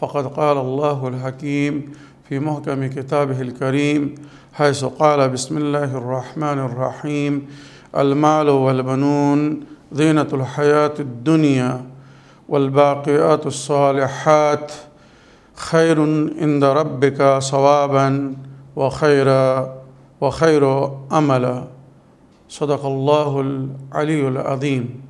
فقد قال الله الحكيم في محكم كتابه الكريم حيث قال بسم الله الرحمن الرحيم المال والبنون زينة الحياة الدنيا والباقيات الصالحات خير عند ربك صوابا وخير وخير أملا. صدق الله العلي العظيم.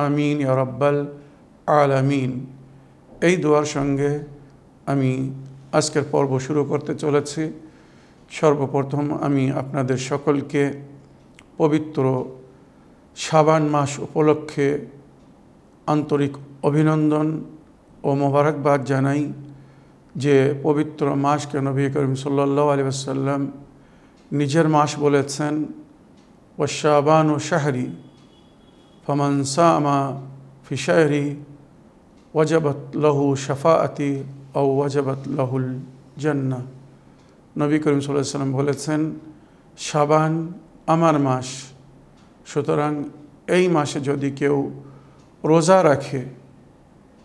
আমিন রব্বাল আলামিন। এই দোয়ার সঙ্গে আমি আজকের পর্ব শুরু করতে চলেছি। সর্বপ্রথম আমি আপনাদের সকলকে পবিত্র সাবান মাস উপলক্ষে আন্তরিক অভিনন্দন ও মোবারকবাদ জানাই যে পবিত্র মাসকে নবী করিম সাল্লাহ আলী আসাল্লাম নিজের মাস বলেছেন ও শাবান ও শাহরি। ফমান সামা ফি শাহরি ওয়াজাবত লহু শফাআতি ও ওয়াজাবত লাহুল জান্না নবী করিম সাল্লাহ সাল্লাম বলেছেন, সাবান আমার মাস। সুতরাং এই মাসে যদি কেউ রোজা রাখে,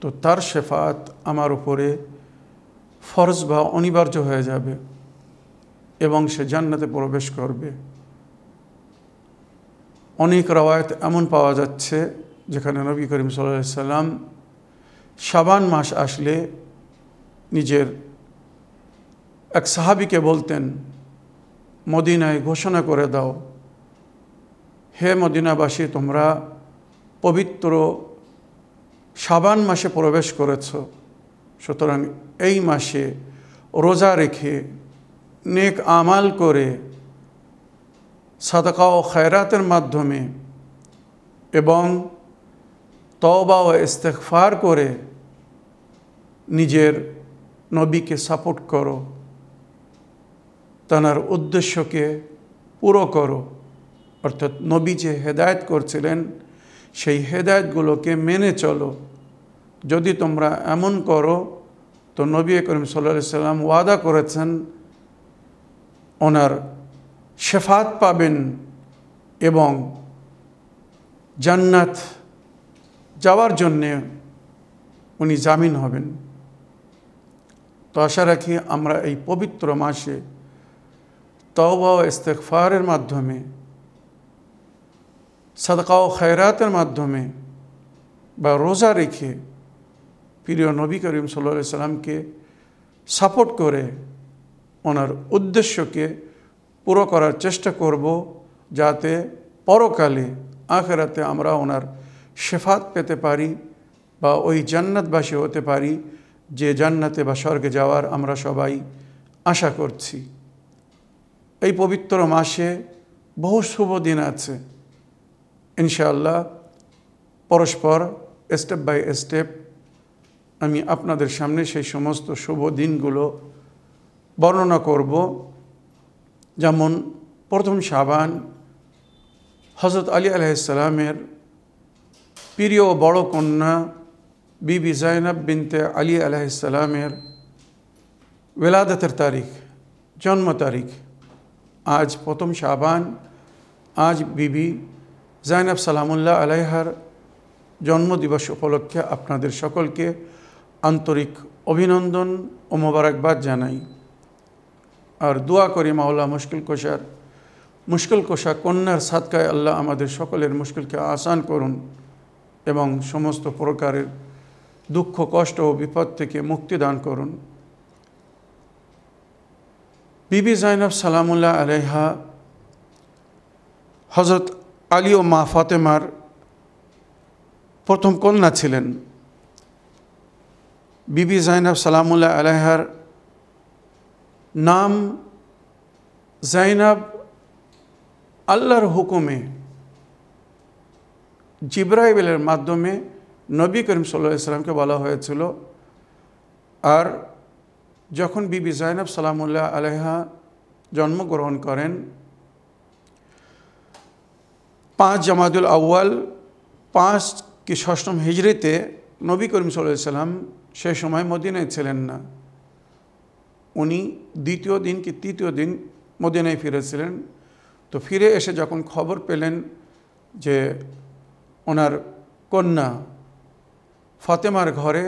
তো তার শেফাত আমার উপরে ফরজ বা অনিবার্য হয়ে যাবে এবং সে জান্নাতে প্রবেশ করবে। অনেক রওয়ায়ত এমন পাওয়া যাচ্ছে যেখানে নবী করিম সাল্লাম সাবান মাস আসলে নিজের এক সাহাবিকে বলতেন, মদিনায় ঘোষণা করে দাও, হে মদিনাবাসী, তোমরা পবিত্র সাবান মাসে প্রবেশ করেছ, সুতরাং এই মাসে রোজা রেখে নেক আমাল করে সাদাকা ও খায়রাতের মাধ্যমে এবং তওবা ও ইস্তেকফার করে নিজের নবীকে সাপোর্ট করো, তানার উদ্দেশ্যকে পুরো করো। অর্থাৎ নবী যে হেদায়ত করছিলেন, সেই হেদায়তগুলোকে মেনে চলো। যদি তোমরা এমন করো, তো নবী করিম সাল্লা সাল্লাম ওয়াদা করেছেন, ওনার শেফাত পাবেন এবং জান্নাত যাওয়ার জন্যে উনি জামিন হবেন। তো আশা রাখি আমরা এই পবিত্র মাসে তওবা ও ইস্তেকফারের মাধ্যমে সাদকা ও খায়রাতের মাধ্যমে বা রোজা রেখে প্রিয় নবী করিম সাল্লা সাল্লামকে সাপোর্ট করে ওনার উদ্দেশ্যকে পুরো করার চেষ্টা করব যাতে পরকালে, আখেরাতে আমরা ওনার শেফাত পেতে পারি বা ওই জান্নাতবাসী হতে পারি, যে জান্নাতে বা স্বর্গে যাওয়ার আমরা সবাই আশা করছি। এই পবিত্র মাসে বহু শুভ দিন আছে। ইনশাআল্লাহ পরস্পর স্টেপ বাই স্টেপ আমি আপনাদের সামনে সেই সমস্ত শুভ দিনগুলো বর্ণনা করব। যেমন প্রথম সাবান হজরত আলী আলাইসালামের প্রিয় বড় কন্যা বিবি জাইনাব বিনতে আলী আলাইসালামের ওয়েলাদতের তারিখ, জন্ম তারিখ। আজ প্রথম শাবান, আজ বিবি জাইনাব সালামুল্লাহ আলাইহার জন্মদিবস উপলক্ষে আপনাদের সকলকে আন্তরিক অভিনন্দন ও মোবারকবাদ জানাই। আর দোয়া করি মাওলা মুশকিল কোষার। মুশকিল কোষা কন্যার সাদকায় আল্লাহ আমাদের সকলের মুশকিলকে আসান করুন এবং সমস্ত প্রকারের দুঃখ, কষ্ট ও বিপদ থেকে মুক্তি দান করুন। বিবি জাইনব সালামুল্লাহ আলাইহা হজরত আলী ও মা ফাতেমার প্রথম কন্যা ছিলেন। বিবি জাইনব সালামুল্লাহ আলাইহার নাম জাইনাব আল্লাহর হুকুমে, জিব্রাইবেলের মাধ্যমে নবী করিম সাল্লাহ ইসলামকে বলা হয়েছিল। আর যখন বিবি জাইনাব সালামুল্লাহ আলহা জন্মগ্রহণ করেন, পাঁচ জামাদুল আউ্য়াল, পাঁচ কি ষষ্ঠম হিজড়িতে নবী করিম সাল্লাহ সাল্লাম সেই সময় মদিনায় ছিলেন না। উনি দ্বিতীয় দিন কি তৃতীয় দিন মদিনায় ফিরেছিলেন। তো ফিরে এসে যখন খবর পেলেন যে ওনার কন্যা ফাতেমার ঘরে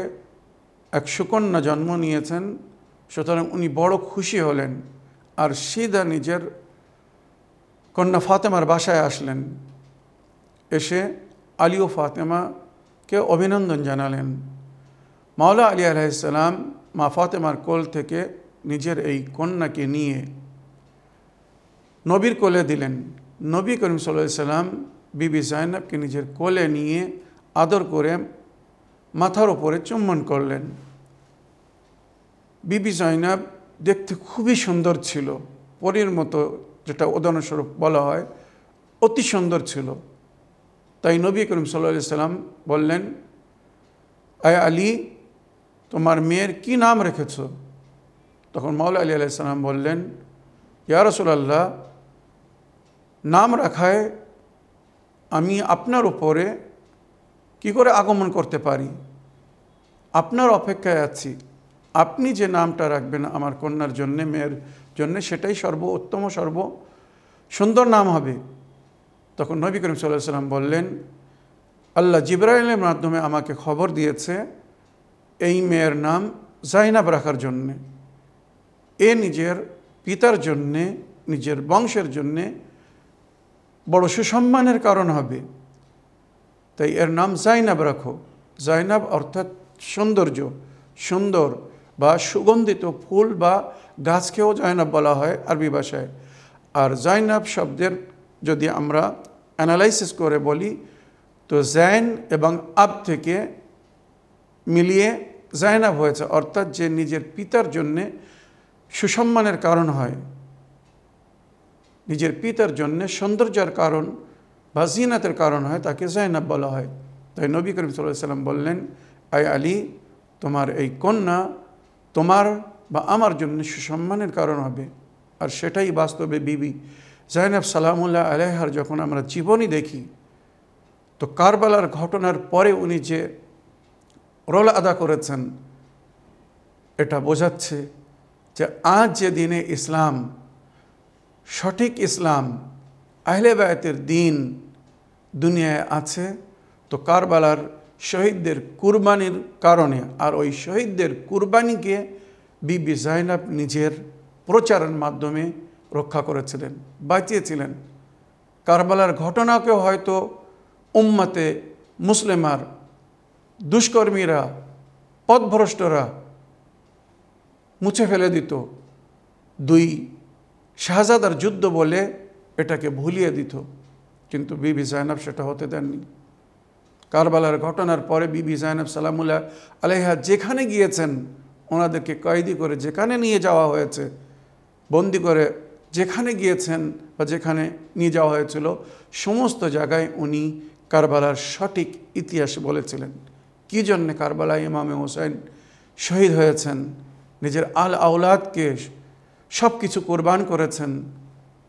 এক সুকন্যা জন্ম নিয়েছেন, সুতরাং উনি বড় খুশি হলেন আর সিদা নিজের কন্যা ফাতেমার বাসায় আসলেন। এসে আলী ও ফাতেমাকে অভিনন্দন জানালেন। মাওলা আলী আলাইসাল্লাম মা ফাতেমার কোল থেকে নিজের এই কন্যাকে নিয়ে নবীর কোলে দিলেন। নবী করিম সাল্লাহ সাল্লাম, বিবি জাইনাবকে নিজের কোলে নিয়ে আদর করে মাথার ওপরে চুম্বন করলেন। বিবি জাইনাব দেখতে খুবই সুন্দর ছিল। পরীর মতো যেটা উদাহরণস্বরূপ বলা হয়, অতি সুন্দর ছিল। তাই নবী করিম সাল্লা সাল্লাম বললেন, আয় আলী, তোমার মেয়ের কি নাম রেখেছ? তখন মাওলা আলী আলাইসাল্লাম বললেন, ইয়া রসুলাল্লাহ, নাম রাখায় আমি আপনার উপরে কি করে আগমন করতে পারি? আপনার অপেক্ষায় আছি। আপনি যে নামটা রাখবেন আমার কন্যার জন্যে, মেয়ের জন্যে, সেটাই সর্ব, উত্তম, সর্ব সুন্দর নাম হবে। তখন নবী করিম সাল্লাহ সাল্লাম বললেন, আল্লাহ জিব্রাইলের মাধ্যমে আমাকে খবর দিয়েছে এই মেয়ের নাম জাইনাব রাখার জন্যে। এ নিজের পিতার জন্যে, নিজের বংশের জন্যে বড় সুসম্মানের কারণ হবে। তাই এর নাম জাইনাব রাখো। জাইনাব অর্থাৎ সৌন্দর্য। সুন্দর বা সুগন্ধিত ফুল বা গাছকেও জয়নাব বলা হয় আরবি ভাষায়। আর জয়নাব শব্দের যদি আমরা অ্যানালাইসিস করে বলি, তো জাইন এবং আব থেকে মিলিয়ে জায়নাব হয়েছে। অর্থাৎ যে নিজের পিতার জন্যে সুসম্মানের কারণ হয়। নিজের পিতার জন্যে সৌন্দর্যের কারণ বা জিনাতের কারণ হয় তাকে জায়নাব বলা হয়। তাই নবী করিম সাল্লাম বললেন আই আলী, তোমার এই কন্যা তোমার বা আমার জন্য সুসম্মানের কারণ হবে। আর সেটাই বাস্তবে বিবি। জাইনাব সালামুল্লাহ আলহার যখন আমরা জীবনী দেখি, তো কারবালার ঘটনার পরে উনি যে রোল আদা করেছেন, এটা বোঝাচ্ছে যে আজ যে দিনে ইসলাম, সঠিক ইসলাম, আহলে দিন দুনিয়ায় আছে, তো কারবালার শহীদদের কুরবানির কারণে আর ওই শহীদদের কুরবানিকে বিবি জাইনাব নিজের প্রচারের মাধ্যমে রক্ষা করেছিলেন, বাঁচিয়েছিলেন। কারবালার ঘটনাকেও হয়তো উম্মাতে মুসলিমার দুষ্কর্মীরা, পথভ্রষ্টরা মুছে ফেলে দিত। দুই, শাহজাদার যুদ্ধ বলে এটাকে ভুলিয়ে দিত। কিন্তু বিবি জাইনাব সেটা হতে দেননি। কারবালার ঘটনার পরে বিবি জাইনাব সালামুল্লাহ আলাইহা যেখানে গিয়েছেন, ওনাদেরকে কয়েদি করে যেখানে নিয়ে যাওয়া হয়েছে, বন্দি করে যেখানে গিয়েছেন বা যেখানে নিয়ে যাওয়া হয়েছিল, সমস্ত জায়গায় উনি কারবালার সঠিক ইতিহাস বলেছিলেন। কী জন্যে কারবালা ইমামে হোসেন শহীদ হয়েছেন? নিজের আল আওলাদকে সব কিছু কোরবান করেছেন,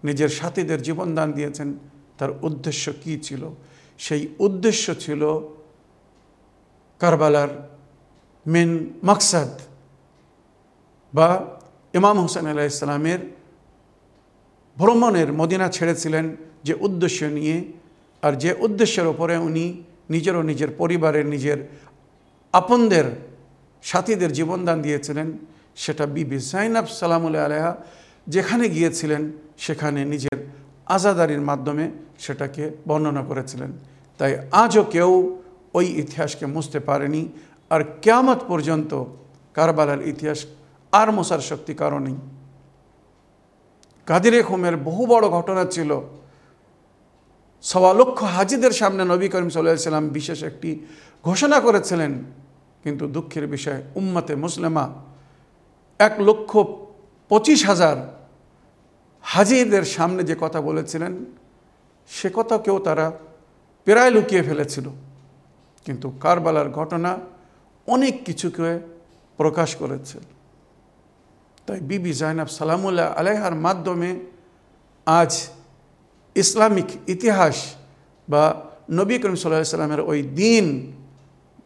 নিজের সাথীদের জীবনদান দিয়েছেন, তার উদ্দেশ্য কি ছিল? সেই উদ্দেশ্য ছিল কারবালার মেন মাকসাদ বা ইমাম হোসেন আলাহ ইসলামের ভ্রমণের মদিনা ছেড়েছিলেন যে উদ্দেশ্য নিয়ে। আর যে উদ্দেশ্যের ওপরে উনি নিজেরও নিজের পরিবারের নিজের আপনদের সাথীদের জীবনদান দিয়েছিলেন সেটা বিবি জাইনাব সালামুল্লাহ আলহা যেখানে গিয়েছিলেন, সেখানে নিজের আজাদারির মাধ্যমে সেটাকে বর্ণনা করেছিলেন। তাই আজও কেউ ওই ইতিহাসকে মুছতে পারেনি, আর কেয়ামত পর্যন্ত কারবালার ইতিহাস আর মশার শক্তি কারণেই কাদিরে খুমের বহু বড় ঘটনা ছিল। সওয়া লক্ষ হাজিদের সামনে নবী করিম সাল্লাম বিশেষ একটি ঘোষণা করেছিলেন, কিন্তু দুঃখের বিষয়, উম্মতে মুসলেমা এক লক্ষ পঁচিশ হাজার হাজিদের সামনে যে কথা বলেছিলেন, সে কথা কেউ তারা প্রায় লুকিয়ে ফেলেছিল। কিন্তু কারবালার ঘটনা অনেক কিছুকে প্রকাশ করেছে। তাই বিবি জাইনাব সালামুল্লাহ আলাইহার মাধ্যমে আজ ইসলামিক ইতিহাস বা নবী করিম সাল্লাহ সাল্লামের ওই দিন,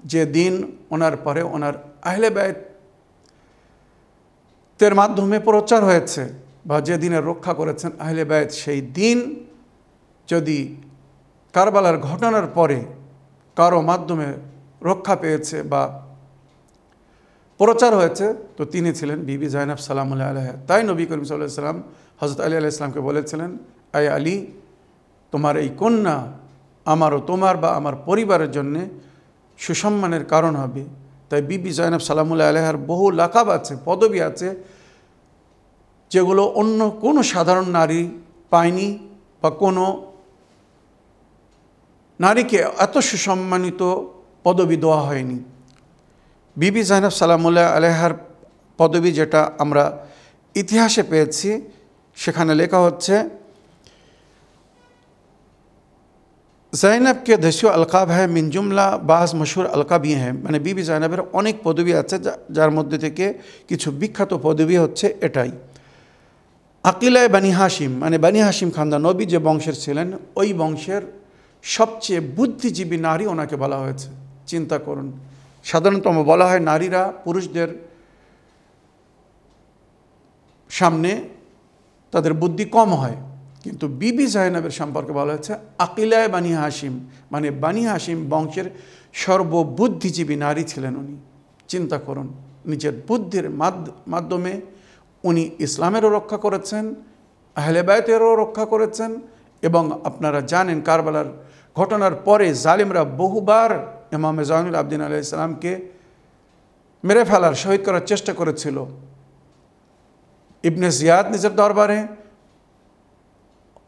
যে দিন ওনার পরে ওনার আহলে ব্যয়ের মাধ্যমে প্রচার হয়েছে বা যে দিনের রক্ষা করেছেন আহলে ব্যয় সেই দিন যদি কারবালার ঘটনার পরে কারও মাধ্যমে রক্ষা পেয়েছে বা প্রচার হয়েছে, তো তিনি ছিলেন বিবি জাইনাব সালামুল্লাহ আলহ তাই নবী করিম সাল্লাহ সাল্লাম হজরত আলী আলাহ ইসলামকে বলেছিলেন আই আলী, তোমার এই কন্যা আমারও তোমার বা আমার পরিবারের জন্যে সুসম্মানের কারণ হবে। তাই বিবি জয়নাব সালামুল্লাহ আলহার বহু লাকাব আছে, পদবি আছে, যেগুলো অন্য কোনো সাধারণ নারী পায়নি বা কোনো নারীকে এত সুসম্মানিত পদবি দেওয়া হয়নি। বিবি জাইনাব সালামুল্লাহ আলহার পদবি যেটা আমরা ইতিহাসে পেয়েছি, সেখানে লেখা হচ্ছে জাইনাব কে দেশীয় আলকাব হ্যাঁ মিনজুমলা বাস মশুর আলকাবই হ্যাঁ মানে বিবি জাইনাবের অনেক পদবি আছে যার মধ্যে থেকে কিছু বিখ্যাত পদবি হচ্ছে এটাই আকিলায় বানি হাসিম মানে বানি হাসিম খান্দা নবী যে বংশের ছিলেন ওই বংশের সবচেয়ে বুদ্ধিজীবী নারী ওনাকে বলা হয়েছে চিন্তা করুন সাধারণতম বলা হয় নারীরা পুরুষদের সামনে তাদের বুদ্ধি কম হয় কিন্তু বিবি জাইনাবের সম্পর্কে বলা হয়েছে, আকিলায় বানি হাসিম মানে বানি হাসিম বংশের সর্ববুদ্ধিজীবী নারী ছিলেন উনি। চিন্তা করুন, নিজের বুদ্ধির মাধ্যমে উনি ইসলামেরও রক্ষা করেছেন আহলেবায়তেরও রক্ষা করেছেন এবং আপনারা জানেন কারবালার ঘটনার পরে জালিমরা বহুবার ইমাম জাহানুল আবদিন আলাহ ইসলামকে মেরে ফেলার, শহীদ করার চেষ্টা করেছিল। ইবনে জিয়াদ নিজের দরবারে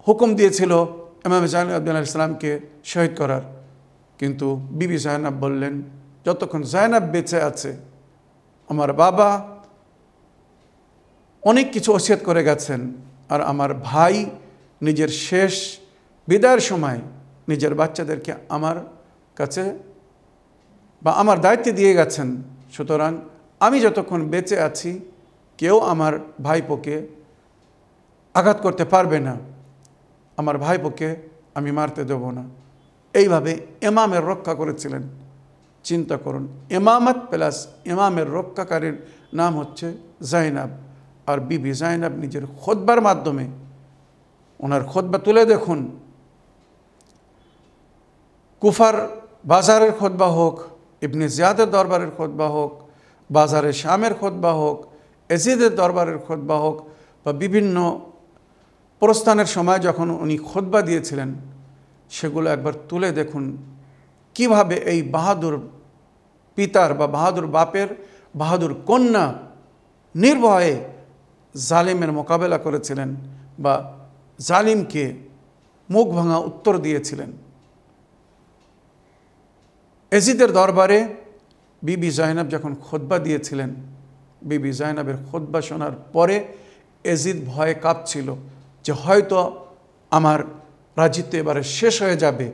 হুকুম দিয়েছিল ইমাম জাহান আবদুল্লাহ ইসলামকে শহীদ করার। কিন্তু বিবি জায়নাব বললেন, যতক্ষণ জায়নাব বেঁচে আছে, আমার বাবা অনেক কিছু ওসিয়ত করে গেছেন আর আমার ভাই নিজের শেষ বিদায়ের সময় নিজের বাচ্চাদেরকে আমার কাছে বা আমার দায়িত্বে দিয়ে গেছেন। সুতরাং আমি যতক্ষণ বেঁচে আছি, কেউ আমার ভাইপোকে আঘাত করতে পারবে না। আমার ভাইপোকে আমি মারতে দেব না। এইভাবে এমামের রক্ষা করেছিলেন। চিন্তা করুন এমামত প্লাস ইমামের রক্ষাকারীর নাম হচ্ছে জাইনাব। আর বিবি জাইনাব নিজের খোদবার মাধ্যমে ওনার খোদবা তুলে দেখুন। কুফার বাজারের খোদবা হোক, ইবনে জিয়াদের দরবারের খোদবা হোক বাজারের শামের খোদবা হোক, এজিদের দরবারের খোদবা হোক বা বিভিন্ন প্রস্থানের সময় যখন উনি খোদবা দিয়েছিলেন, সেগুলো একবার তুলে দেখুন। কীভাবে এই বাহাদুর পিতার বা বাহাদুর বাপের, বাহাদুর কন্যা নির্ভয়ে জালিমের মোকাবেলা করেছিলেন বা জালিমকে মুখ ভাঙা উত্তর দিয়েছিলেন। এজিদের দরবারে বিবি জাইনাব যখন খোদবা দিয়েছিলেন, বিবি জাইনাবের খোদবা শোনার পরে এজিদ ভয়ে কাঁপছিল। যে হয়তো আমার রাজিত্ব এবারে শেষ হয়ে যাবে।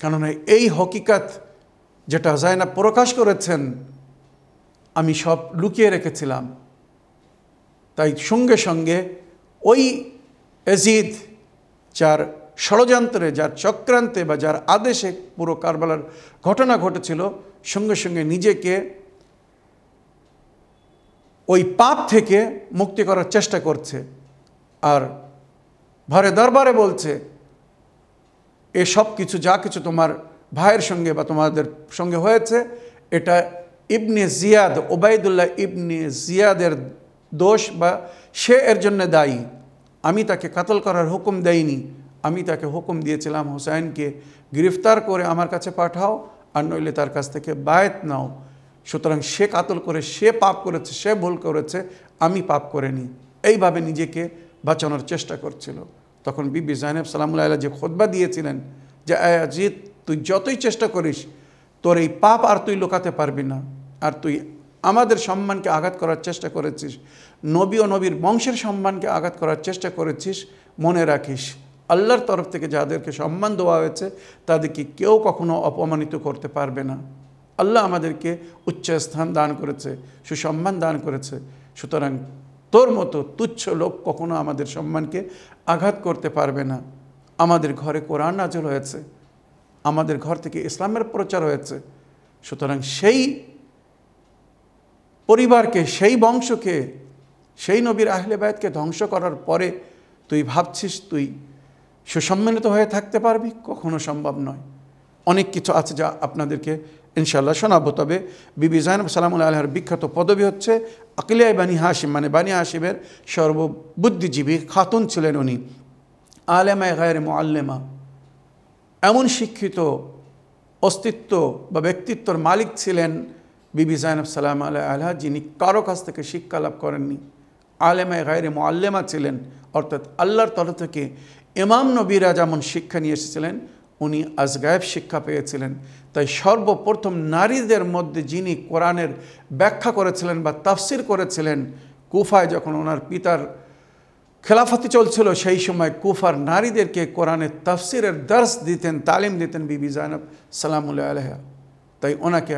কেননা এই হকিকাত যেটা জায়না প্রকাশ করেছেন, আমি সব লুকিয়ে রেখেছিলাম। তাই সঙ্গে সঙ্গে ওই এজিদ, যার ষড়যন্ত্রে, যার চক্রান্তে বা যার আদেশে পুরো কারবালার ঘটনা ঘটেছিল, সঙ্গে সঙ্গে নিজেকে ওই পাপ থেকে মুক্তি করার চেষ্টা করছে। আর ঘরে দরবারে বলছে, এ সব কিছু যা কিছু তোমার ভাইয়ের সঙ্গে বা তোমাদের সঙ্গে হয়েছে, এটা ইবনে জিয়াদ, ওবায়দুল্লাহ ইবনে জিয়াদের দোষ বা সে এর জন্য দায়ী। আমি তাকে কাতল করার হুকুম দেয়নি আমি তাকে হুকুম দিয়েছিলাম হুসাইনকে, গ্রেফতার করে আমার কাছে পাঠাও আর নইলে তার কাছ থেকে বায়াত নাও। সুতরাং সে কাতল করে, সে পাপ করেছে, সে ভুল করেছে, আমি পাপ করিনি। এইভাবে নিজেকে বাঁচানোর চেষ্টা করছিল। তখন বিবি জাইনেব সালামুল্লাহ যে খোদবা দিয়েছিলেন যে আজিত তুই যতই চেষ্টা করিস, তোর এই পাপ আর তুই লুকাতে পারবি না। আর তুই আমাদের সম্মানকে আঘাত করার চেষ্টা করেছিস, নবী ও নবীর বংশের সম্মানকে আঘাত করার চেষ্টা করেছিস, মনে রাখিস, আল্লাহর তরফ থেকে যাদেরকে সম্মান দেওয়া হয়েছে, তাদেরকে কেউ কখনো অপমানিত করতে পারবে না। আল্লাহ আমাদেরকে উচ্চ স্থান দান করেছে, সুসম্মান দান করেছে। সুতরাং তোর মতো তুচ্ছ লোক কখনো আমাদের সম্মানকে আঘাত করতে পারবে না। আমাদের ঘরে কোরআন নাজল হয়েছে। আমাদের ঘর থেকে ইসলামের প্রচার হয়েছে। সুতরাং সেই পরিবারকে, সেই বংশকে, সেই নবীর আহলে বায়তকে ধ্বংস করার পরে তুই ভাবছিস তুই সুসম্মানিত হয়ে থাকতে পারবি? কখনো সম্ভব নয়। অনেক কিছু আছে যা আপনাদেরকে ইনশাল্লাহ শোনাবো। তবে বিবি জাইনব, সালামুল আলহার বিখ্যাত পদবী হচ্ছে আকিলিয়াই বানি হাসিম মানে বানি হাসিমের সর্ববুদ্ধিজীবী খাতুন ছিলেন উনি। আলেমায় গায়ের মোয়াল্লেমা এমন শিক্ষিত, অস্তিত্ব বা ব্যক্তিত্বর মালিক ছিলেন বিবি জাইনব সালাম আল্লাহ আলহা যিনি কারও কাছ থেকে শিক্ষা লাভ করেননি। আলেমায় গায়ের মোয়াল্লেমা ছিলেন, অর্থাৎ আল্লাহর তরফ থেকে ইমাম নবীরা যেমন শিক্ষা নিয়ে এসেছিলেন, উনি আজগায়েব শিক্ষা পেয়েছিলেন। তাই সর্বপ্রথম নারীদের মধ্যে যিনি কোরআনের ব্যাখ্যা করেছিলেন বা তাফসির করেছিলেন, কুফায় যখন ওনার পিতার খেলাফতি চলছিল, সেই সময় কুফার নারীদেরকে কোরআনের তাফসিরের দর্শ দিতেন, তালিম দিতেন বিবি জানব সালামুল্লাহ আলহা তাই ওনাকে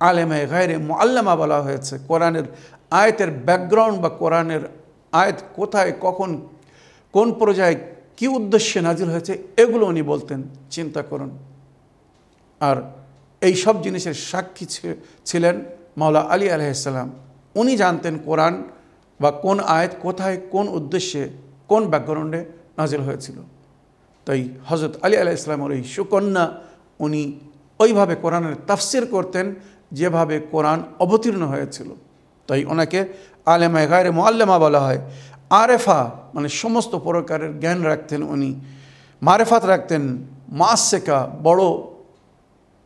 আলেমায় গায়রে মোয়াল্লামা বলা হয়েছে। কোরআনের আয়তের ব্যাকগ্রাউন্ড বা কোরআনের আয়ত কোথায়, কখন, কোন পর্যায়ে কি উদ্দেশ্যে নাজিল হয়েছে, এগুলো উনি বলতেন। চিন্তা করুন। আর এই সব জিনিসের সাক্ষী ছিলেন মাওলা আলী আলহিসাল্লাম উনি জানতেন কোরআন বা কোন আয়াত কোথায়, কোন উদ্দেশ্যে, কোন ব্যাকগ্রাউন্ডে নাজিল হয়েছিল। তাই হজরত আলী আলাহ ইসলামের এই সুকন্যা উনি ওইভাবে কোরআনের তাফসির করতেন যেভাবে কোরআন অবতীর্ণ হয়েছিল। তাই ওনাকে আলেমা গায়ের মোয়াল্লেমা বলা হয়। আরেফা মানে সমস্ত প্রকারের জ্ঞান রাখতেন উনি। মারেফাত রাখতেন। মাস শেখা বড়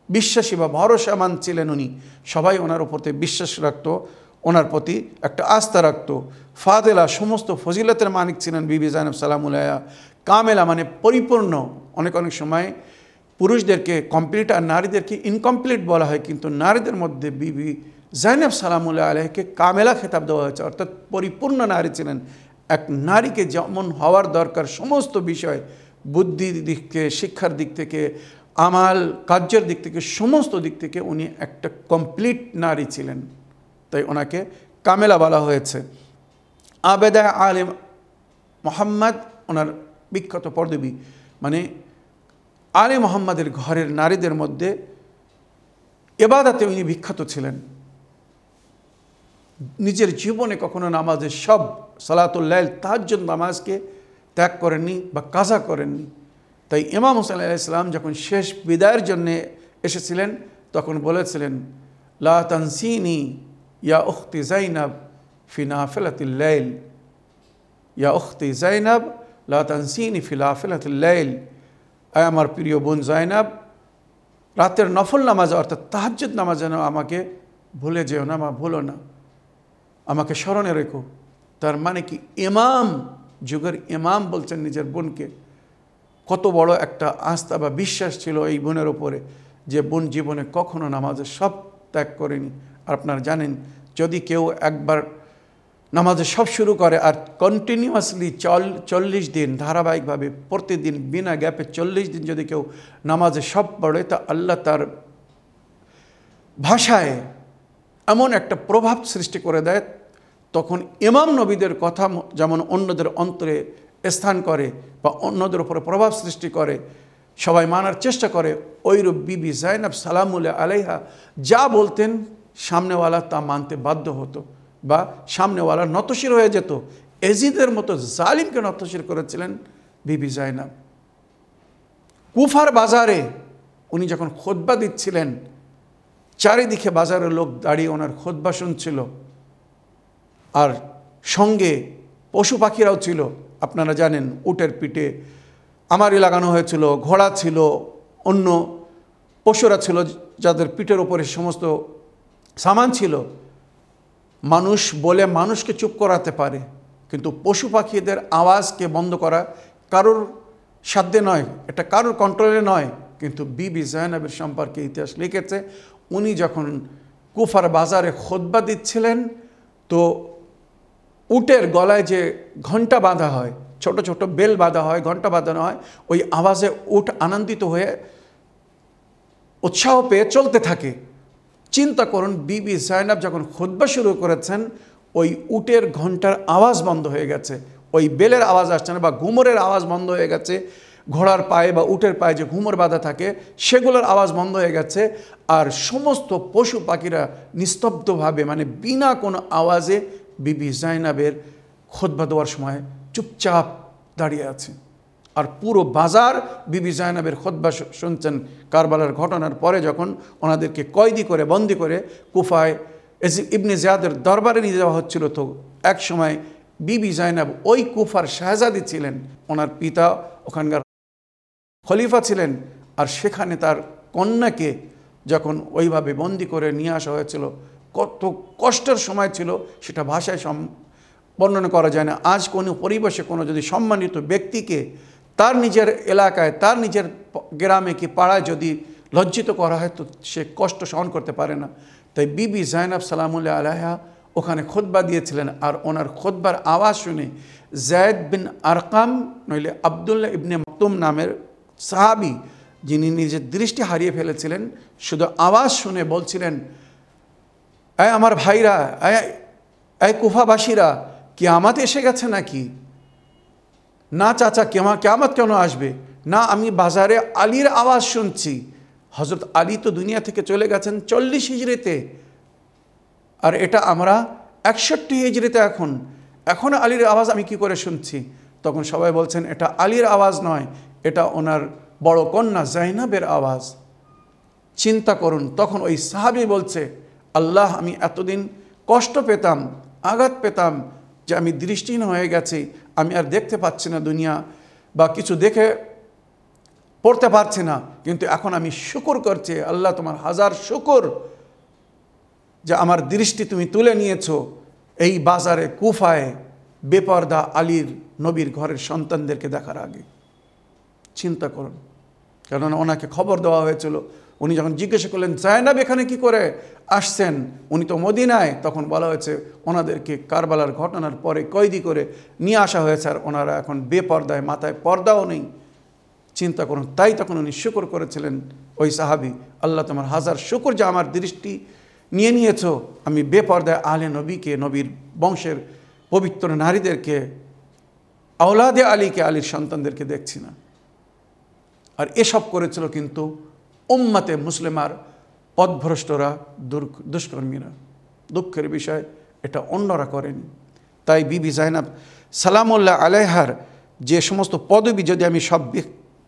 বিশ্বাসী বা ভরসামান ছিলেন উনি। সবাই ওনার উপরতে বিশ্বাস রাখতো, ওনার প্রতি একটা আস্থা রাখত। ফাদেলা সমস্ত ফজিলতের মানিক ছিলেন বিবি জাইনব সালামুল্লাহ। কামেলা মানে পরিপূর্ণ। অনেক অনেক সময় পুরুষদেরকে কমপ্লিট আর নারীদেরকে ইনকমপ্লিট বলা হয়, কিন্তু নারীদের মধ্যে বিবি জাইনব সালামুল্লাহ আলহকে কামেলা খেতাব দেওয়া হয়েছে। অর্থাৎ পরিপূর্ণ নারী ছিলেন। এক নারীকে যেমন হওয়ার দরকার সমস্ত বিষয়, বুদ্ধির দিক থেকে, শিক্ষার দিক থেকে আমাল কার্যের দিক থেকে, সমস্ত দিক থেকে উনি একটা কমপ্লিট নারী ছিলেন। তাই ওনাকে কামেলা বলা হয়েছে। আবেদা আলেম মোহাম্মদ, ওনার বিখ্যাত পদবী। মানে আলে মোহাম্মদের ঘরের নারীদের মধ্যে এবাদাতে উনি বিখ্যাত ছিলেন। নিজের জীবনে কখনো নামাজের সব সালাতুল্লাহ তাহাজ্জুদ নামাজকে ত্যাগ করেননি বা কাজা করেননি। তাই ইমাম হোসেন ইসলাম যখন শেষ বিদায়ের জন্যে এসেছিলেন, তখন বলেছিলেন, লা তানসিনি ইয়া উখতি জাইনাব ফি নাফিলাতিল্লাইল ইয়া উখতি জাইনাব, লা তানসিনি ফি নাফিলাতিল্লাইল আয় আমার প্রিয় বোন জাইনাব, রাতের নফল নামাজ অর্থাৎ তাহাজ্জুদ নামাজ যেন আমাকে ভুলে যেও না, মা, ভুলো না। আমাকে স্মরণে রেখো। তার মানে কি, ইমাম, যুগের ইমাম বলছেন নিজের বোনকে। কত বড় একটা আস্থা বা বিশ্বাস ছিল এই বোনের ওপরে যে বোন জীবনে কখনো নামাজের সব ত্যাগ করেনি। আপনারা জানেন, যদি কেউ একবার নামাজে সব শুরু করে আর কন্টিনিউয়াসলি চল, চল্লিশ দিন ধারাবাহিকভাবে প্রতিদিন বিনা গ্যাপে চল্লিশ দিন যদি কেউ নামাজে সব পড়ে, তা আল্লাহ তার ভাষায় এমন একটা প্রভাব সৃষ্টি করে দেয়, তখন ইমাম নবীদের কথা যেমন অন্যদের অন্তরে স্থান করে বা অন্যদের উপরে প্রভাব সৃষ্টি করে, সবাই মানার চেষ্টা করে ওইরূপ বিবি জাইনাব সালামুল্লাহ আলাইহা যা বলতেন সামনেওয়ালা তা মানতে বাধ্য হতো বা সামনেওয়ালা নতশির হয়ে যেত। এজিদের মতো জালিমকে নতশির করেছিলেন বিবি জাইনাব। কুফার বাজারে উনি যখন খোদবা দিচ্ছিলেন, চারিদিকে বাজারের লোক দাঁড়িয়ে ওনার খোদবা শুনছিল। আর সঙ্গে পশু পাখিরাও ছিল। আপনারা জানেন, উটের পিঠে আমারই লাগানো হয়েছিল, ঘোড়া ছিল, অন্য পশুরা ছিল যাদের পিঠের ওপরে সমস্ত সামান ছিল। মানুষ বলে মানুষকে চুপ করাতে পারে, কিন্তু পশু পাখিদের আওয়াজকে বন্ধ করা কারোর সাধ্যে নয়, এটা কারোর কন্ট্রোলে নয়। কিন্তু বিবি জায়নাবের সম্পর্কে ইতিহাস লিখেছে, উনি যখন কুফার বাজারে খোদবা দিচ্ছিলেন, তো উটের গলায় যে ঘণ্টা বাঁধা হয়, ছোট ছোট বেল বাঁধা হয় ঘণ্টা বাঁধানো হয়, ওই আওয়াজে উট আনন্দিত হয়ে উৎসাহ পেয়ে চলতে থাকে। চিন্তা করুন, বিবি জায়নাব যখন খুদ্া শুরু করেছেন, ওই উটের ঘণ্টার আওয়াজ বন্ধ হয়ে গেছে। ওই বেলের আওয়াজ আসছে না বা ঘুমরের আওয়াজ বন্ধ হয়ে গেছে। ঘোড়ার পায়ে বা উটের পায়ে যে ঘুমর বাঁধা থাকে, সেগুলোর আওয়াজ বন্ধ হয়ে গেছে। আর সমস্ত পশু পাখিরা নিস্তব্ধভাবে মানে বিনা কোনো আওয়াজে বিবি জাইনাবের খোদবা দেওয়ার সময় চুপচাপ দাঁড়িয়ে আছে। আর পুরো বাজার বিবি জায়নাবের খোদবা শুনছেন কারবালার ঘটনার পরে যখন ওনাদেরকে কয়দি করে, বন্দি করে কুফায় ইবনে জিয়াদের দরবারে নিয়ে যাওয়া হচ্ছিল, তো এক সময় বিবি জায়নাব ওই কুফার শাহজাদি ছিলেন। ওনার পিতা ওখানকার খলিফা ছিলেন আর সেখানে তার কন্যাকে যখন ওইভাবে বন্দি করে নিয়ে আসা হয়েছিল কত কষ্টের সময় ছিল সেটা ভাষায় বর্ণনা করা যায় না। আজ কোনো পরিবেশে কোনো যদি সম্মানিত ব্যক্তিকে তার নিজের এলাকায়, তার নিজের গ্রামে কি পাড়ায় যদি লজ্জিত করা হয়, তো সে কষ্ট সহন করতে পারে না। তাই বিবি জাইনাব সালামুল্লাহ আলাহা ওখানে খোদবা দিয়েছিলেন আর ওনার খোদবার আওয়াজ শুনে জায়দ বিন আরকাম নইলে আবদুল্লাহ ইবনে মকতুম নামের সাহাবি, যিনি নিজের দৃষ্টি হারিয়ে ফেলেছিলেন, শুধু আওয়াজ শুনে বলছিলেন এই আমার ভাইরা এই কুফাবাসীরা কি আমাতে এসে গেছে নাকি? না চাচা কেমা কেমত কেন আসবে? না, আমি বাজারে আলীর আওয়াজ শুনছি। হজরত আলী তো দুনিয়া থেকে চলে গেছেন চল্লিশ হিজড়িতে। আর এটা আমরা একষট্টি হিজড়িতে এখন। এখন আলীর আওয়াজ আমি কি করে শুনছি? তখন সবাই বলছেন, এটা আলীর আওয়াজ নয়, এটা ওনার বড় কন্যা জাইনাবের আওয়াজ। চিন্তা করুন, তখন ওই সাহাবি বলছে আল্লাহ, আমি এতদিন কষ্ট পেতাম, আঘাত পেতাম যে আমি দৃষ্টিহীন হয়ে গেছি, আমি আর দেখতে পাচ্ছি না দুনিয়া বা কিছু দেখে পড়তে পারছি না। কিন্তু এখন আমি শুকর করছি, আল্লাহ তোমার হাজার শুকর যে আমার দৃষ্টি তুমি তুলে নিয়েছ এই বাজারে কুফায় বেপর্দা আলীর নবীর ঘরের সন্তানদেরকে দেখার আগে। চিন্তা করুন, কেননা ওনাকে খবর দেওয়া হয়েছিল উনি যখন জিজ্ঞাসা করলেন জায়নাব এখানে কি করে আসছেন? উনি তো মদিনায়। তখন বলা হয়েছে, ওনাদেরকে কারবালার ঘটনার পরে কয়দি করে নিয়ে আসা হয়েছে আর ওনারা এখন বেপর্দায় মাথায় পর্দাও নেই। চিন্তা করুন। তাই তখন উনি শুকর করেছিলেন, ওই সাহাবি, আল্লাহ তোমার হাজার শুকর যে আমার দৃষ্টি নিয়ে নিয়েছ, আমি বেপর্দায় আলে নবীকে, নবীর বংশের পবিত্র নারীদেরকে, আওলাদে আলীকে, আলীর সন্তানদেরকে দেখছি না। আর এসব করেছিল কিন্তু উম্মাতে মুসলিমার পথভ্রষ্টরা দুষ্কর্মীরা। দুঃখের বিষয়, এটা অন্যরা করেনি। তাই বিবি জাইনাব, সালামুল্লাহ আলাইহার যে সমস্ত পদবি যদি আমি সব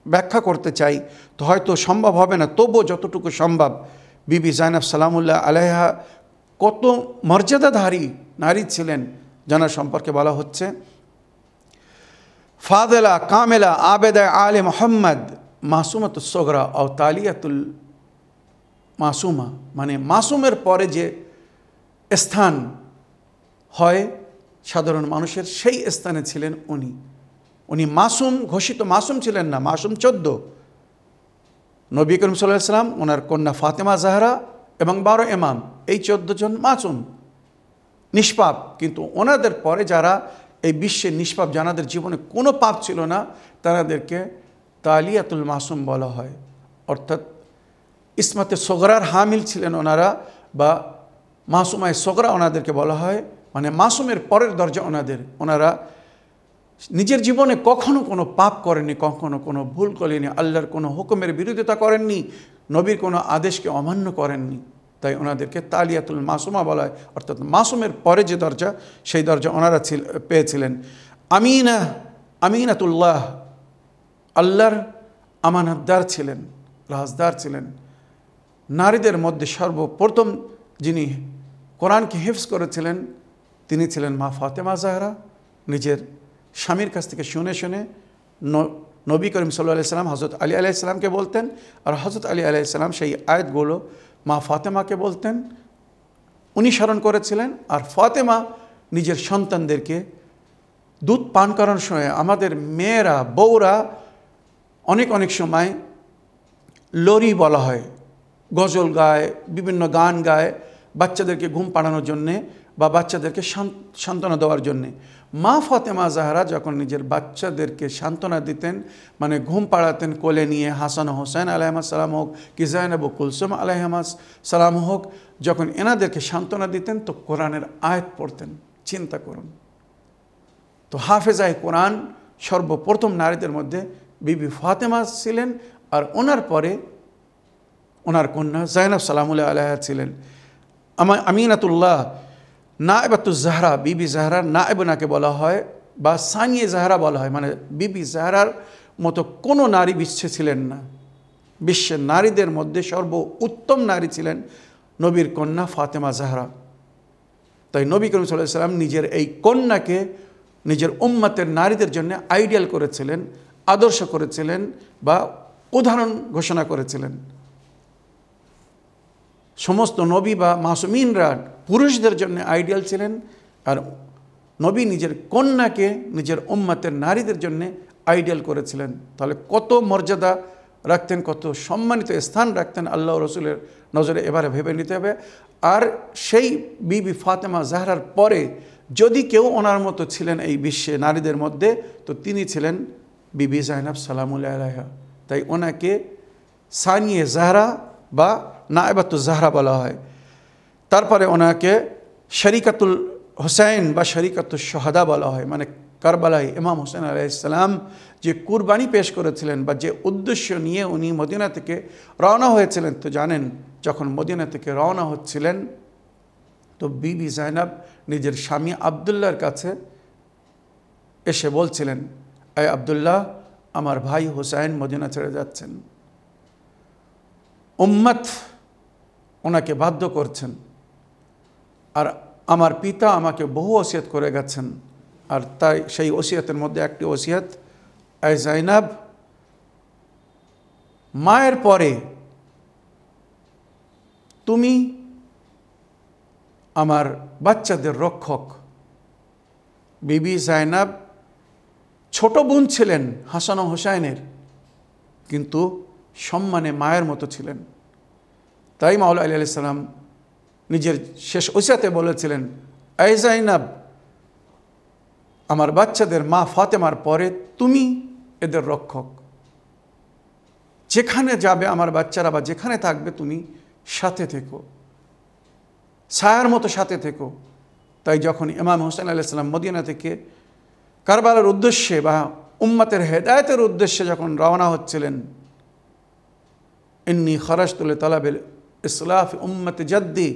ব্যাখ্যা করতে চাই, তো হয়তো সম্ভব হবে না। তবুও যতটুকু সম্ভব, বিবি জাইনাব সালামুল্লাহ আলাইহা কত মর্যাদাধারী নারী ছিলেন জানার সম্পর্কে বলা হচ্ছে। ফাদেলা, কামেলা, আবেদা, আলে মোহাম্মদ মাসুমত সোগরা ও তালিয়াতুল মাসুমা মানে মাসুমের পরে যে স্থান হয় সাধারণ মানুষের, সেই স্থানে ছিলেন উনি। উনি মাসুম, ঘোষিত মাসুম ছিলেন না, মাসুম চোদ্দ। নবী করিম সাল্লাহ সাল্লাম, ওনার কন্যা ফাতেমা জাহরা এবং বারো এমাম এই চোদ্দ জন মাসুম। নিষ্পাপ, কিন্তু ওনাদের পরে যারা এই বিশ্বের নিষ্পাপ, জানাদের জীবনে কোনো পাপ ছিল না তারাদেরকে তালিয়াতুল মাসুম বলা হয়। অর্থাৎ ইসমাতে সোগরার হামিল ছিলেন ওনারা বা মাসুমায় সোগরা ওনাদেরকে বলা হয়। মানে মাসুমের পরের দরজা ওনাদের। ওনারা নিজের জীবনে কখনো কোনো পাপ করেননি, কখনো কোনো ভুল করেনি আল্লাহর কোনো হুকুমের বিরোধিতা করেননি, নবীর কোনো আদেশকে অমান্য করেননি। তাই ওনাদেরকে তালিয়াতুল মাসুমা বলা হয়। অর্থাৎ মাসুমের পরে যে দরজা, সেই দরজা ওনারা ছিল, পেয়েছিলেন। আমিনা, আমিনাতুল্লাহ আল্লাহর আমানতদার ছিলেন, রাজদার ছিলেন। নারীদের মধ্যে সর্বপ্রথম যিনি কোরআনকে হিফজ করেছিলেন, তিনি ছিলেন মা ফাতেমা জাহরা। নিজের স্বামীর কাছ থেকে শুনে শুনে নবী করিম সাল্লাহ আলাইসাল্লাম হজরত আলী আলাইসাল্লামকে বলতেন আর হজরত আলী আলাইসাল্লাম সেই আয়াতগুলো মা ফাতেমাকে বলতেন। উনি স্মরণ করেছিলেন আর ফাতেমা নিজের সন্তানদেরকে দুধ পান করার সময় আমাদের মেয়েরা, বউরা অনেক অনেক সময় লরি বলা হয়, গজল গায়, বিভিন্ন গান গায় বাচ্চাদেরকে ঘুম পাড়ানোর জন্যে বা বাচ্চাদেরকে সান্ত্বনা দেওয়ার জন্যে। মা ফতেমা জাহারা যখন নিজের বাচ্চাদেরকে সান্ত্বনা দিতেন মানে ঘুম পাড়াতেন কোলে নিয়ে, হাসান হোসেন আলাইহামাদ সালাম হোক কি জাইনাবু কুলসুম আলাইহামাদ সালাম হোক, যখন এনাদেরকে সান্ত্বনা দিতেন তো কোরআনের আয়াত পড়তেন, চিন্তা করুন। তো হাফেজায় কোরআন সর্বপ্রথম নারীদের মধ্যে বিবি ফাতেমা ছিলেন আর ওনার পরে ওনার কন্যা জাইনাব সালামুল্লাহ আলাহ ছিলেন। আমার আমিনাতুল্লাহ, নায়েবাতু জাহরা, বিবি জাহরার নায়েবনাকে বলা হয় বা সানিয়ে জাহরা বলা হয়। মানে বিবি জাহরার মতো কোনো নারী বিশ্বে ছিলেন না। বিশ্বের নারীদের মধ্যে সর্ব উত্তম নারী ছিলেন নবীর কন্যা ফাতেমা জাহরা। তাই নবী করিম সাল্লাহ সাল্লাম নিজের এই কন্যাকে নিজের উম্মাতের নারীদের জন্য আইডিয়াল করেছিলেন। আদর্শ করেছিলেন বা উদাহরণ ঘোষণা করেছিলেন। সমস্ত নবী বা মাসুমিনরা পুরুষদের জন্য আইডিয়াল ছিলেন আর নবী নিজের কন্যাকে নিজের উম্মাতের নারীদের জন্য আইডিয়াল করেছিলেন। তাহলে কত মর্যাদা রাখতেন, কত সম্মানিত স্থান রাখতেন আল্লাহ রসুলের নজরে এবারে ভেবে নিতে হবে। আর সেই বিবি ফাতেমা জাহরার পরে যদি কেউ ওনার মতো ছিলেন এই বিশ্বে নারীদের মধ্যে, তো তিনি ছিলেন বিবি জাইনাব সালামুল্লাহ আলাইহা তাই ওনাকে সানিয়ে জাহরা বা নায়বাতুল জাহরা বলা হয় তারপরে ওনাকে শরিকাতুল হোসেন বা শরিকাতুল শহাদা বলা হয় মানে কারবালাই ইমাম হোসেন আলাইসালাম যে কুরবানি পেশ করেছিলেন বা যে উদ্দেশ্য নিয়ে উনি মদিনা থেকে রওনা হয়েছিলেন তো জানেন যখন মদিনা থেকে রওনা হচ্ছিলেন তো বিবি জাইনাব নিজের স্বামী আবদুল্লার কাছে এসে বলছিলেন আয় আবদুল্লাহ, আমার ভাই হোসাইন মদিনা ছেড়ে যাচ্ছেন। উম্মত ওনাকে বাধ্য করছেন। আর আমার পিতা আমাকে বহু ওসিয়ত করে গেছেন। আর তাই সেই ওসিয়তের মধ্যে একটি ওসিয়ত আই জাইনাব, মায়ের পরে তুমি আমার বাচ্চাদের রক্ষক। বিবি জাইনাব ছোট বোন ছিলেন হাসান হোসাইনের, কিন্তু সম্মানে মায়ের মতো ছিলেন। তাই মাওলা আলী আলাইসালাম নিজের শেষ ওসিয়াতে বলেছিলেন আই জাইনাব, আমার বাচ্চাদের মা ফাতেমার পরে তুমি এদের রক্ষক। যেখানে যাবে আমার বাচ্চারা বা যেখানে থাকবে তুমি সাথে থেকো। ছায়ার মতো সাথে থেকো। তাই যখন ইমাম হোসেন আলাইসালাম মদিনা থেকে কারবালার উদ্দেশ্যে বা উম্মাতের হেদায়তের উদ্দেশ্যে যখন রওনা হচ্ছিলেন, ইন্নি খরাস তুলে তালাবেল ইসলাফ উম্মতে জাদ্দি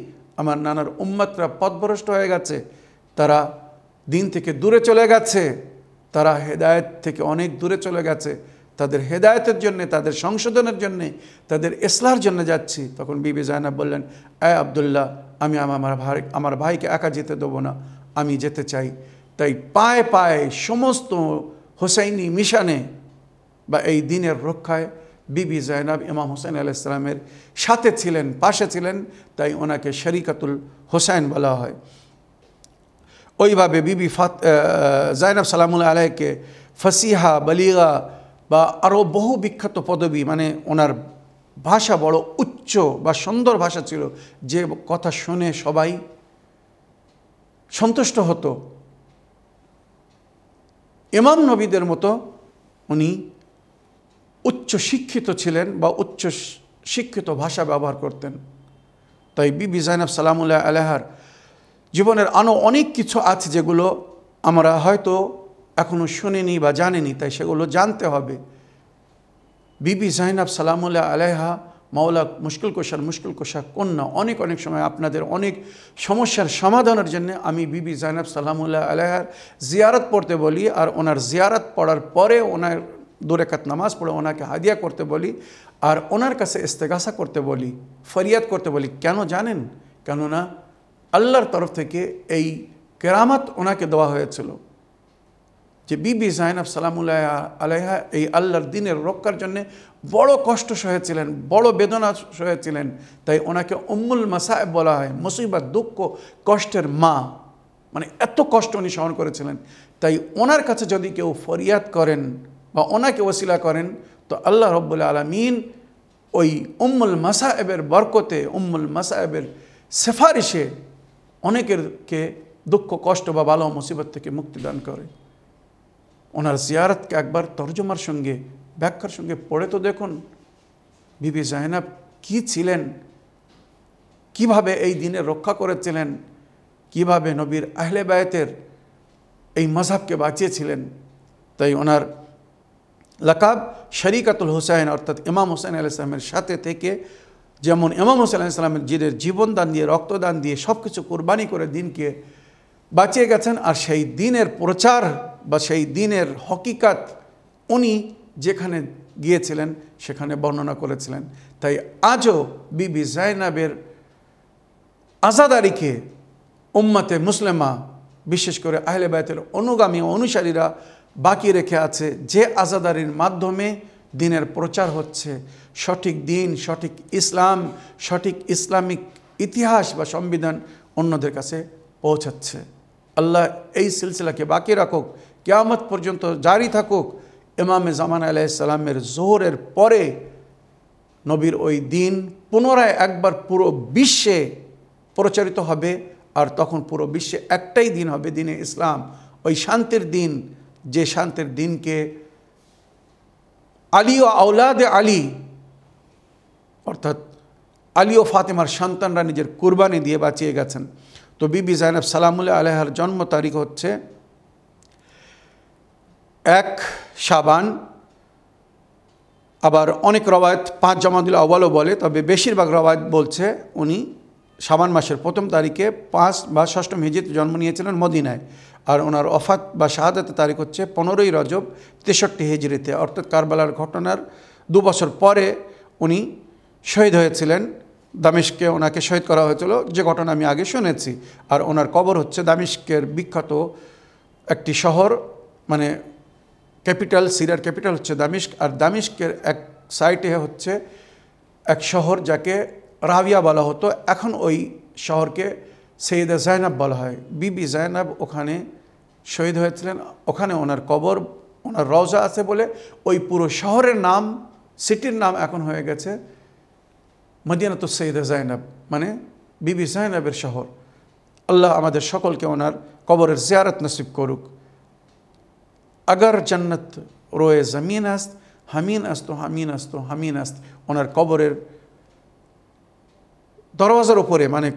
আমার নানার উম্মতরা পথভ্রষ্ট হয়ে গেছে, তারা দিন থেকে দূরে চলে গেছে, তারা হেদায়ত থেকে অনেক দূরে চলে গেছে, তাদের হেদায়তের জন্যে, তাদের সংশোধনের জন্যে, তাদের ইসলার জন্য যাচ্ছি। তখন বিবি জায়নাব বললেন আয় আবদুল্লাহ, আমি আমার ভাই, আমার ভাইকে একা যেতে দেবো না, আমি যেতে চাই। তাই পায়ে পায়ে সমস্ত হোসাইনি মিশানে বা এই দিনের রক্ষায় বিবি জায়নাব ইমাম হোসেন আলাইসালামের সাথে ছিলেন, পাশে ছিলেন, তাই ওনাকে শরিকাতুল হোসাইন বলা হয়। ওইভাবে বিবি ফাত জায়নাব সালামুল্লাহ আলাইকে ফসিহা, বলিগা বা আরও বহু বিখ্যাত পদবী মানে ওনার ভাষা বড় উচ্চ বা সুন্দর ভাষা ছিল, যে কথা শুনে সবাই সন্তুষ্ট হতো। ইমাম নবীদের মতো উনি উচ্চ শিক্ষিত ছিলেন বা উচ্চ শিক্ষিত ভাষা ব্যবহার করতেন। তাই বিবি জাইনাব সালামুল্লাহ আলহার জীবনের আরও অনেক কিছু আছে যেগুলো আমরা হয়তো এখনও শুনিনি বা জানিনি, তাই সেগুলো জানতে হবে। বিবি জাইনাব সালামুল্লাহ আলাইহা মাওলা মুশকিল কোষার মুশকিল কোষা কন্যা, অনেক অনেক সময় আপনাদের অনেক সমস্যার সমাধানের জন্য আমি বিবি জাইনাব সালামুল্লাহ আলাহার জিয়ারত পড়তে বলি আর ওনার জিয়ারত পড়ার পরে ওনার দুরেকাত নামাজ পড়ে ওনাকে হাদিয়া করতে বলি আর ওনার কাছে ইস্তেগাসা করতে বলি, ফরিয়াদ করতে বলি। কেন জানেন? কেননা আল্লাহর তরফ থেকে এই কেরামত ওনাকে দেওয়া হয়েছিল। যে বিবি জাইনাব সালামুল্লাহ আলাইহা এই আল্লাহর দিনের রক্ষার জন্য বড় কষ্ট সহেছিলেন বড় বেদনা সহেছিলেন তাই ওনাকে উম্মুল মাসায়েব বলা হয়, মুসিবত, দুঃখ, কষ্টের মা। মানে এত কষ্ট উনি সহন করেছিলেন। তাই ওনার কাছে যদি কেউ ফরিয়াদ করেন বা ওনাকে ওসিলা করেন, তো আল্লাহ রব্বুল আলমিন ওই উম্মুল মাসায়েবের বরকতে, উম্মুল মাসায়েবের সেফারিশে অনেকেরকে দুঃখ, কষ্ট বা বালো মুসিবত থেকে মুক্তিদান করে। ওনার জিয়ারতকে একবার তর্জমার সঙ্গে, ব্যাখ্যার সঙ্গে পড়ে তো দেখুন। বিবি জাহেনাব কি ছিলেন? কীভাবে এই দিনে রক্ষা করেছিলেন? কীভাবে নবীর আহলে বায়তের এই মজাবকে বাঁচিয়েছিলেন? তাই ওনার লাকাব শরিকাতুল হুসাইন অর্থাৎ ইমাম হোসেন আলাইসলামের সাথে থেকে যেমন ইমাম হোসেন আলাইসলামের জিদের জীবনদান দিয়ে, রক্তদান দিয়ে সব কিছু কোরবানি করে দিনকে বাঁচিয়ে গেছেন আর সেই দিনের প্রচার বা সেই দিনের হকিকাত উনি যেখানে গিয়েছিলেন, সেখানে বর্ণনা করেছিলেন। তাই আজও বিবি জাইনাবের আজাদারিকে উম্মাতে মুসলেমা, বিশেষ করে আহলে বায়তের অনুগামী অনুসারীরা বাকি রেখে আছে যে আজাদারির মাধ্যমে দিনের প্রচার হচ্ছে। সঠিক দিন, সঠিক ইসলাম, সঠিক ইসলামিক ইতিহাস বা সংবিধান অন্যদের কাছে পৌঁছাচ্ছে। আল্লাহ এই সিলসিলাকে বাকি রাখুক, কেয়ামত পর্যন্ত জারি থাকুক। ইমামে জামান আলাইসাল্লামের জোহরের পরে নবীর ওই দিন পুনরায় একবার পুরো বিশ্বে প্রচারিত হবে, আর তখন পুরো বিশ্বে একটাই দিন হবে, দিনে ইসলাম। ওই শান্তির দিন, যে শান্তির দিনকে আলী ও আউলাদে আলী, অর্থাৎ আলী ও ফাতেমার সন্তানরা নিজের কুরবানি দিয়ে বাঁচিয়ে গেছেন। তো বিবি জাইনাব সালামুল্লাহ আলহার জন্ম তারিখ হচ্ছে এক সাবান আবার অনেক রবায়ত পাঁচ জামাদুল আওয়ালও বলে, তবে বেশিরভাগ রবায়ত বলছে উনি সাবান মাসের প্রথম তারিখে পাঁচ বা ষষ্ঠম হিজিতে জন্ম নিয়েছিলেন মদিনায়। আর ওনার অফাত বা শাহাদাতের তারিখ হচ্ছে পনেরোই রজব তেষট্টি হিজড়িতে অর্থাৎ কারবালার ঘটনার দু বছর পরে উনি শহীদ হয়েছিলেন। দামিশকে ওনাকে শহীদ করা হয়েছিল। যে ঘটনা আমি আগে শুনেছি। আর ওনার কবর হচ্ছে দামিশকের বিখ্যাত একটি শহর মানে ক্যাপিটাল সিরিয়ার ক্যাপিটাল হচ্ছে দামিস্ক আর দামিস্কের এক সাইটে হচ্ছে এক শহর যাকে রাবিয়া বলা হতো। এখন ওই শহরকে সৈয়দা জায়নাব বলা হয়। বিবি জায়নাব ওখানে শহীদ হয়েছিলেন। ওখানে ওনার কবর, ওনার রওজা আছে বলে ওই পুরো শহরের নাম, সিটির নাম এখন হয়ে গেছে মদিনাত সৈয়দা জাইনাব মানে বিবি জাইনাবের শহর। আল্লাহ আমাদের সকলকে ওনার কবরের জিয়ারত নসিব করুক। আগর জন্নত রোয়ে জমিন আস্ত হামিন আস্ত হামিন আস্ত হামিন আস্ত ওনার কবরের দরওয়াজার উপরে মানে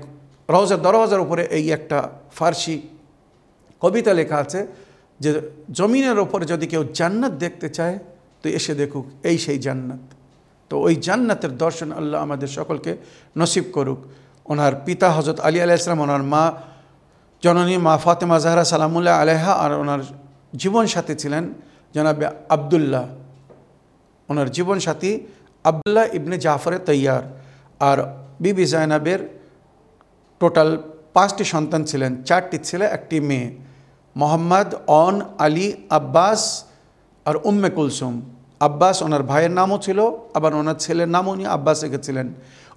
রওজার দরওয়াজার উপরে এই একটা ফার্সি কবিতা লেখা আছে যে, জমিনের ওপর যদি কেউ জান্নাত দেখতে চায়, তো এসে দেখুক, এই সেই জান্নাত। তো ওই জান্নাতের দর্শন আল্লাহ আমাদের সকলকে নসিব করুক। ওনার পিতা হজরত আলী আলাইসলাম ওনার মা জননী মা ফাতেমা জাহরা সালামুল্লাহ আলাইহা আর ওনার জীবনসাথী ছিলেন জনাবে আবদুল্লাহ। ওনার জীবনসাথী আবদুল্লাহ ইবনে জাফরে তৈয়ার। আর বিবি জায়নাবের টোটাল পাঁচটি সন্তান ছিলেন, চারটি ছেলে, একটি মেয়ে। মোহাম্মদ, অন, আলী, আব্বাস আর উম্মে কুলসুম। আব্বাস, ওনার ভাইয়ের নামও ছিল, আবার ওনার ছেলের নামও উনি আব্বাস রেখেছিলেন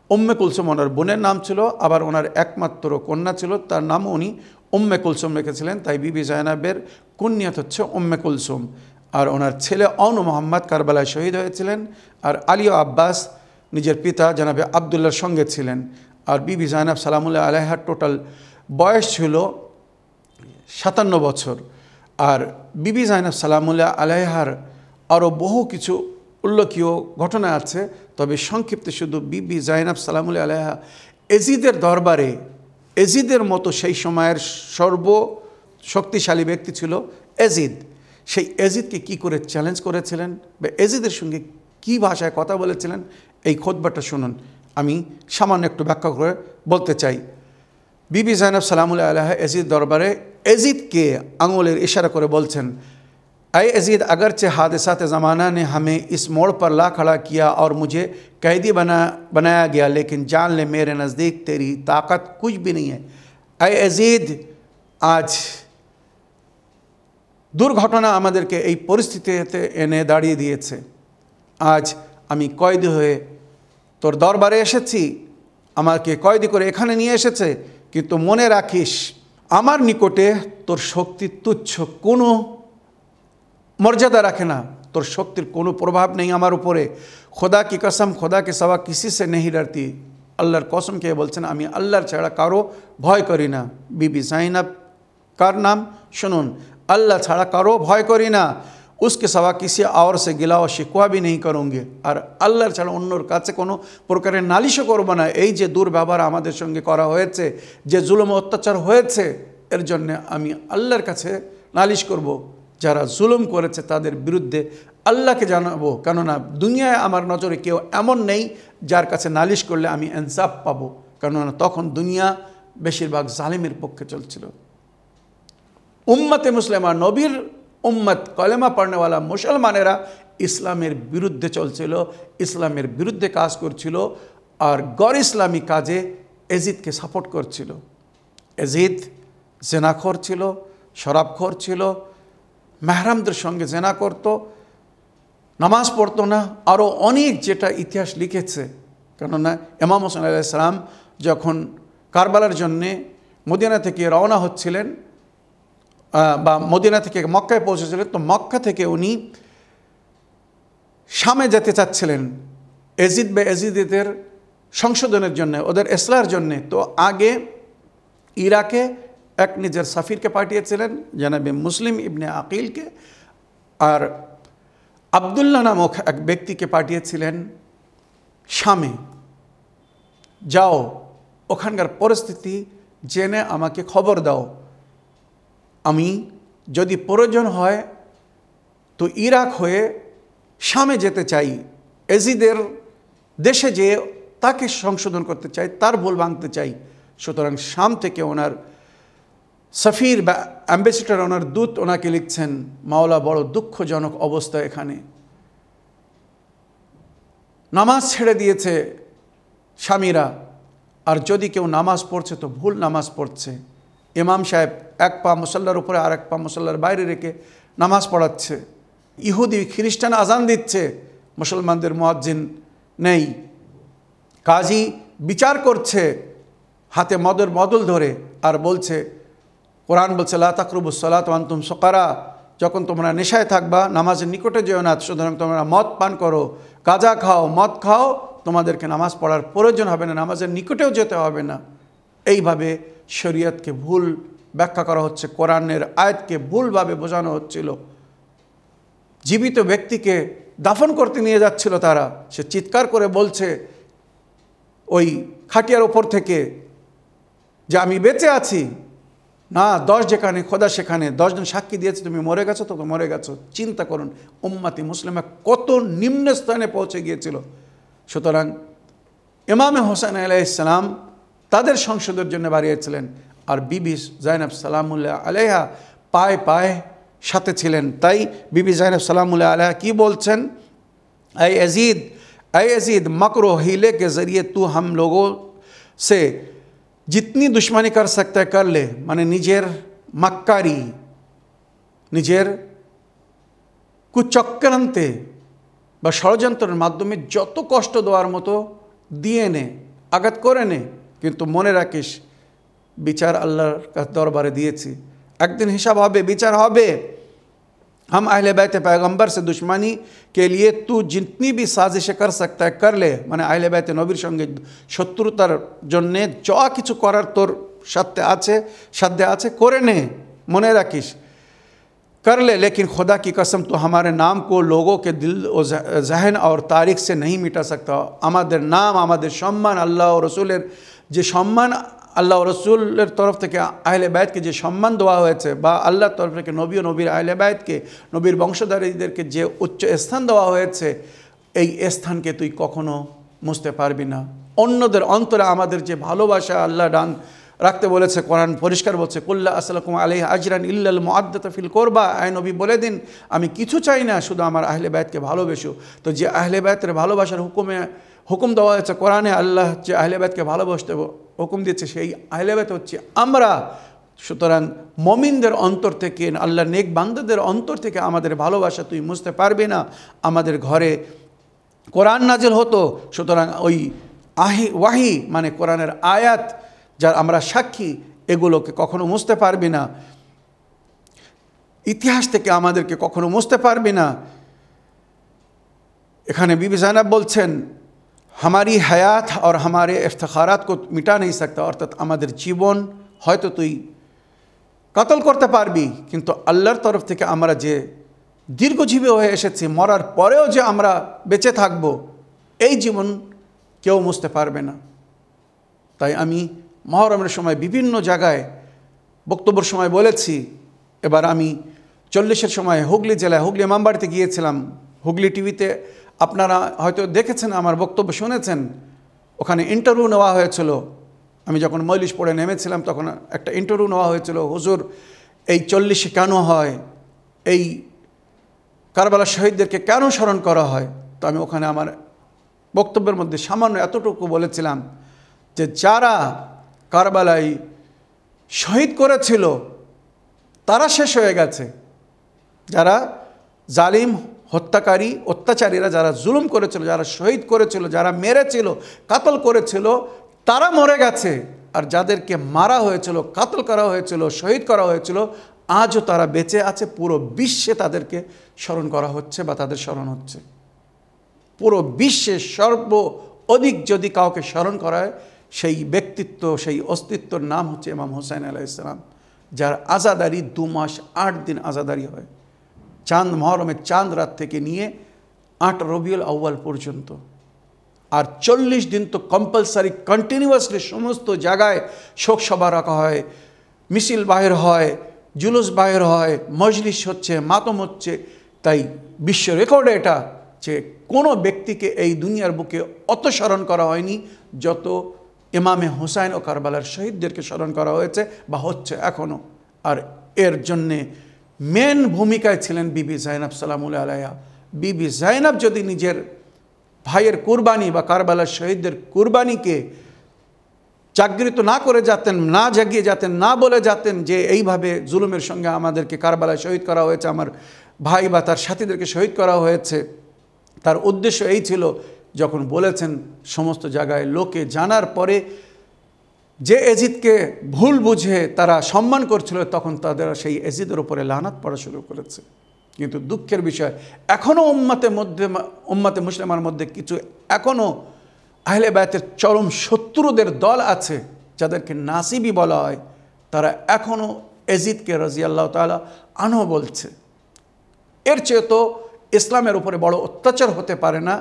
উম্মে কুলসুম ওনার বোনের নাম ছিল, আবার ওনার একমাত্র কন্যা ছিল, তার নামও উনি উম্মে কুলসুম রেখেছিলেন। তাই বিবি জায়নাবের কুন্নিয়ত হচ্ছে উম্মে কুলসুম। আর ওনার ছেলে অনু মোহাম্মদ কারবালায় শহীদ হয়েছিলেন, আর আলিও আব্বাস নিজের পিতা জানাবে আবদুল্লার সঙ্গে ছিলেন। আর বিবি জায়নাব সালামুল্লাহ আলাইহার টোটাল বয়স ছিল সাতান্ন বছর। আর বিবি জাইনাব সালামুল্লাহ আলাইহার আরও বহু কিছু উল্লেখীয় ঘটনা আছে, তবে সংক্ষিপ্তে শুধু বিবি জাইনাব সালামুল্লাহ আলাইহা এজিদের দরবারে এজিদের মতো সেই সময়ের সর্ব শক্তিশালী ব্যক্তি ছিল এজিদ সেই এজিদকে কি করে চ্যালেঞ্জ করেছিলেন বা এজিদের সঙ্গে কি ভাষায় কথা বলেছিলেন, এই খোদবাটা শুনুন। আমি সামান্য একটু ব্যাখ্যা করে বলতে চাই। বিবি জাইনব সালামুল্লাহ আল্লাহ এজিদ দরবারে এজিদকে আঙুলের ইশারা করে বলছেন अय अजीद अगरचे हादसात ज़माना ने हमें इस मोड़ पर ला खड़ा किया और मुझे कैदी बना बनाया गया लेकिन जान ले मेरे नज़दीक तेरी ताकत कुछ भी नहीं है अय अजीद আজ দুর্ঘটনা আমাদেরকে এই পরিস্থিতিতে এনে দাঁড়িয়ে দিয়েছে আজ আমি কয়েদি হয়ে তোর দরবারে এসেছি আমাকে কয়েদি করে এখানে নিয়ে এসেছে কিন্তু মনে রাখিস আমার নিকটে তোর শক্তি তুচ্ছ কোনো মর্যাদা রাখে না তোর শক্তির কোনো প্রভাব নেই আমার উপরে খোদা কি কসম খোদা কে সবা কিসি সে নেই ডরতি আল্লাহর কসম কে বলছেন আমি আল্লাহর ছাড়া কারো ভয় করি না বিবি সাইনাব কার নাম শুনুন আল্লাহ ছাড়া কারো ভয় করি না उसके सवा किसी और से गिला ও শিকোয়া भी नहीं करूँगे আর আল্লাহর ছাড়া অন্যর কাছে কোনো প্রকারের নালিশও করবো না এই যে দুর্ব্যবহার আমাদের সঙ্গে করা হয়েছে যে জুলুম অত্যাচার হয়েছে এর জন্য আমি আল্লাহর কাছে নালিশ করব যারা জুলুম করেছে তাদের বিরুদ্ধে আল্লাহকে জানাব। কেননা দুনিয়ায় আমার নজরে কেউ এমন নেই যার কাছে নালিশ করলে আমি ইনসাফ পাবো। কেননা তখন দুনিয়া বেশিরভাগ জালিমের পক্ষে চলছিল। উম্মতে মুসলিমা নবীর উম্মত, কলেমা পড়নেওয়ালা মুসলমানেরা ইসলামের বিরুদ্ধে চলছিল, ইসলামের বিরুদ্ধে কাজ করছিল আর গর ইসলামী কাজে এজিদকে সাপোর্ট করছিল। এজিদ জেনাখর ছিল, শরাবখর ছিল মেহরামদের সঙ্গে জেনা করত, নামাজ পড়তো না আরও অনেক যেটা ইতিহাস লিখেছে। কেননা ইমাম হোসেন আলাইসালাম যখন কারবালার জন্যে মদিনা থেকে রওনা হচ্ছিলেন বা মদিনা থেকে মক্কায় পৌঁছেছিলেন, তো মক্কা থেকে উনি সামে যেতে চাচ্ছিলেন, এজিদ বে এজিদিদের সংশোধনের জন্য, ওদের এসলার জন্যে। তো আগে ইরাকে এক নিজের সাফিরকে পাঠিয়েছিলেন জানাবে মুসলিম ইবনে আকিলকে। আর আবদুল্লাহ নামক এক ব্যক্তিকে পাঠিয়েছিলেন শামে। যাও, ওখানকার পরিস্থিতি জেনে আমাকে খবর দাও। আমি যদি প্রয়োজন হয় তো ইরাক হয়ে শামে যেতে চাই। এজিদের দেশে যেয়ে তাকে সংশোধন করতে চাই, তার ভুল ভাঙতে চাই। সুতরাং শাম থেকে ওনার সফির বা অ্যাম্বাসিডার ওনার দূত ওনাকে লিখছেন, মাওলা, বড় দুঃখজনক অবস্থা এখানে। নামাজ ছেড়ে দিয়েছে স্বামীরা, আর যদি কেউ নামাজ পড়ছে তো ভুল নামাজ পড়ছে। ইমাম সাহেব এক পা মুসল্লার উপরে আর এক পা মুসল্লার বাইরে রেখে নামাজ পড়াচ্ছে। ইহুদি, খ্রিস্টান আজান দিচ্ছে, মুসলমানদের মোয়াজ্জিন নেই। কাজী বিচার করছে, হাতে মদর মদল ধরে আর বলছে কোরআন বলছে, লা তাকরুবুস সালাত আন্তুম সকারা। যখন তোমরা নেশায় থাকবা, নামাজের নিকটে যেও না, সুতরাং তোমরা মদ পান করো, গাঁজা খাও, মদ খাও, তোমাদেরকে নামাজ পড়ার প্রয়োজন হবে না, নামাজের নিকটেও যেতে হবে না। এইভাবে শরীয়তকে ভুল ব্যাখ্যা করা হচ্ছে, কোরআনের আয়াতকে ভুলভাবে বোঝানো হচ্ছিল। জীবিত ব্যক্তিকে দাফন করতে নিয়ে যাচ্ছিল তারা। সে চিৎকার করে বলছে, ওই খাটিয়ার ওপর থেকে যে আমি বেঁচে আছি না, দশ যেখানে, খোদা সেখানে, দশজন সাক্ষী দিয়েছে, তুমি মরে গেছো তোকে মরে গেছো। চিন্তা করুন, উম্মাতি মুসলিমা কত নিম্ন স্থানে পৌঁছে গিয়েছিল। সুতরাং ইমামে হোসেন আলাইসালাম তাদের সংসদের জন্য বাড়িয়েছিলেন, আর বিবি জাইনাব সালামুল্লাহ আলাইহা পায়ে পায়ে সাথে ছিলেন। তাই বিবি জাইনাব সালামুল্লাহ আলাইহা কি বলছেন? আই এজিদ আই এজিদ মকরো হিলে কে জরিয়ে তু হাম লোগো সে জিতনি দুশ্মনী কর সকতে করলে মানে নিজের মাক্কারি নিজের কুচক্রান্তে বা ষড়যন্ত্রের মাধ্যমে যত কষ্ট দেওয়ার মতো দিয়ে নে আঘাত করে নে কিন্তু মনে রাখিস বিচার আল্লাহর দরবারে দিয়েছি একদিন হিসাব হবে বিচার হবে हम अहले बैत पैगम्बर से दुश्मनी के लिए तू जितनी भी साजिशें कर सकता है कर ले মানে আহলে বাইতে নবীর সঙ্গে শত্রুতার জন্যে যা কিছু করার তোর সাথে আছে সাধ্যে আছে করে নে মনে রাখিস कर ले लेकिन खुदा की कसम तो हमारे नाम को लोगों के दिल ও जहन और तारीख से नहीं मिटा सकता আমাদের নাম আমাদের সম্মান আল্লাহ ও রসুলের যে সম্মান আল্লাহ রসুলের তরফ থেকে আহলে বায়তকে যে সম্মান দেওয়া হয়েছে বা আল্লাহর তরফ থেকে নবী ও নবীর আহলে বায়তকে নবীর বংশধারীদেরকে যে উচ্চ স্থান দেওয়া হয়েছে, এই স্থানকে তুই কখনো মুছতে পারবি না। অন্যদের অন্তরে আমাদের যে ভালোবাসা আল্লাহ ডান রাখতে বলেছে, কোরআন পরিষ্কার বলছে, কুল্লা আসসালাম আলহ আজরান ইল্লাল মুআদ্দাত ফিল করবা। আয় নবী, বলে দিন, আমি কিছু চাই না, শুধু আমার আহলে বায়তকে ভালোবেসো। তো যে আহলে বায়তের ভালোবাসার হুকুমে হুকুম দেওয়া হয়েছে, কোরআনে আল্লাহ যে আহলে বায়তকে ভালোবাসতে হুকুম দিয়েছে, সেই আহলে বায়ত হচ্ছে আমরা। সুতরাং মমিনদের অন্তর থেকে, আল্লাহ নেক বান্দাদের অন্তর থেকে আমাদের ভালোবাসা তুই মুছতে পারবি না। আমাদের ঘরে কোরআন নাজিল হতো, সুতরাং ওই আহি, ওয়াহি মানে কোরআনের আয়াত যার আমরা সাক্ষী, এগুলোকে কখনো মুছতে পারবি না। ইতিহাস থেকে আমাদেরকে কখনো মুছতে পারবি না। এখানে বিবি জানাব বলছেন हमारी हयात और हमारे इफ्तारात को मिटा नहीं सकता অর্থাৎ আমাদের জীবন হয়তো তুই কতল করতে পারবি কিন্তু আল্লাহর তরফ থেকে আমরা যে দীর্ঘজীবী হয়ে এসেছি মরার পরেও যে আমরা বেঁচে থাকব এই জীবন কেউ মুছতে পারবে না তাই আমি মহরমের সময় বিভিন্ন জায়গায় বক্তব্যের সময় বলেছি এবার আমি চল্লিশের সময় হুগলি জেলায় হুগলি মামবাড়িতে গিয়েছিলাম হুগলি টিভিতে আপনারা হয়তো দেখেছেন, আমার বক্তব্য শুনেছেন, ওখানে ইন্টারভিউ নেওয়া হয়েছিল। আমি যখন মৈলিশ পড়ে নেমেছিলাম, তখন একটা ইন্টারভিউ নেওয়া হয়েছিল, হুজুর, এই চল্লিশে কেন হয়? এই কারবালা শহীদদেরকে কেন স্মরণ করা হয়? তো আমি ওখানে আমার বক্তব্যের মধ্যে সামান্য এতটুকু বলেছিলাম যে, যারা কারবালায় শহীদ করেছিল, তারা শেষ হয়ে গেছে। যারা জালিম হত্যাকারী, অত্যাচারীরা যারা জুলুম করেছিল, যারা শহীদ করেছিল, যারা মেরেছিল, কাতল করেছিল, তারা মরে গেছে। আর যাদেরকে মারা হয়েছিল, কাতল করা হয়েছিল, শহীদ করা হয়েছিল, আজও তারা বেঁচে আছে। পুরো বিশ্বে তাদেরকে স্মরণ করা হচ্ছে বা তাদের স্মরণ হচ্ছে। পুরো বিশ্বে সর্ব অধিক যদি কাউকে স্মরণ করা হয়, সেই ব্যক্তিত্ব, সেই অস্তিত্বর নাম হচ্ছে ইমাম হোসেন আলাইসালাম যার আজাদারি দু মাস আট দিন আজাদারি হয়। চাঁদ মহরমের চাঁদ রাত থেকে নিয়ে আট রবিউল আউ্বাল পর্যন্ত। আর চল্লিশ দিন তো কম্পালসারি কন্টিনিউয়াসলি সমস্ত জায়গায় শোকসভা রাখা হয়, মিছিল বাহির হয়, জুলুস বাহির হয়, মজলিস হচ্ছে, মাতম হচ্ছে। তাই বিশ্ব রেকর্ডে এটা যে কোনো ব্যক্তিকে এই দুনিয়ার বুকে অত স্মরণ করা হয়নি, যত ইমামে হোসাইন ও কারবালার শহীদদেরকে স্মরণ করা হয়েছে বা হচ্ছে এখনও আর এর জন্যে মেন ভূমিকায় ছিলেন বিবি জাইনাব সালামুল আলাইয়া বিবি জাইনাব যদি নিজের ভাইয়ের কুরবানি বা কারবালার শহীদদের কুরবানিকে জাগৃত না করে যাতেন, না জাগিয়ে যাতেন, না বলে যাতেন যে এইভাবে জুলুমের সঙ্গে আমাদেরকে কারবালায় শহীদ করা হয়েছে, আমার ভাই বা তার সাথীদেরকে শহীদ করা হয়েছে, তার উদ্দেশ্য এই ছিল যখন বলেছেন সমস্ত জায়গায় লোকে জানার পরে যে এজিদকে ভুল বুঝে তারা সম্মান করছিল, তখন তাদের সেই এজিদের উপরে লানাত পড়া শুরু করেছে। কিন্তু দুঃখের বিষয় এখনও উম্মাতে মধ্যে, উম্মাতে মুসলিমার মধ্যে কিছু এখনও আহলে বায়তের চরম শত্রুদের দল আছে, যাদেরকে নাসিবি বলা হয়, তারা এখনও এজিদকে রাজিয়াল্লাহ তালা আনো বলছে। এর চেয়ে তো ইসলামের উপরে বড় অত্যাচার হতে পারে না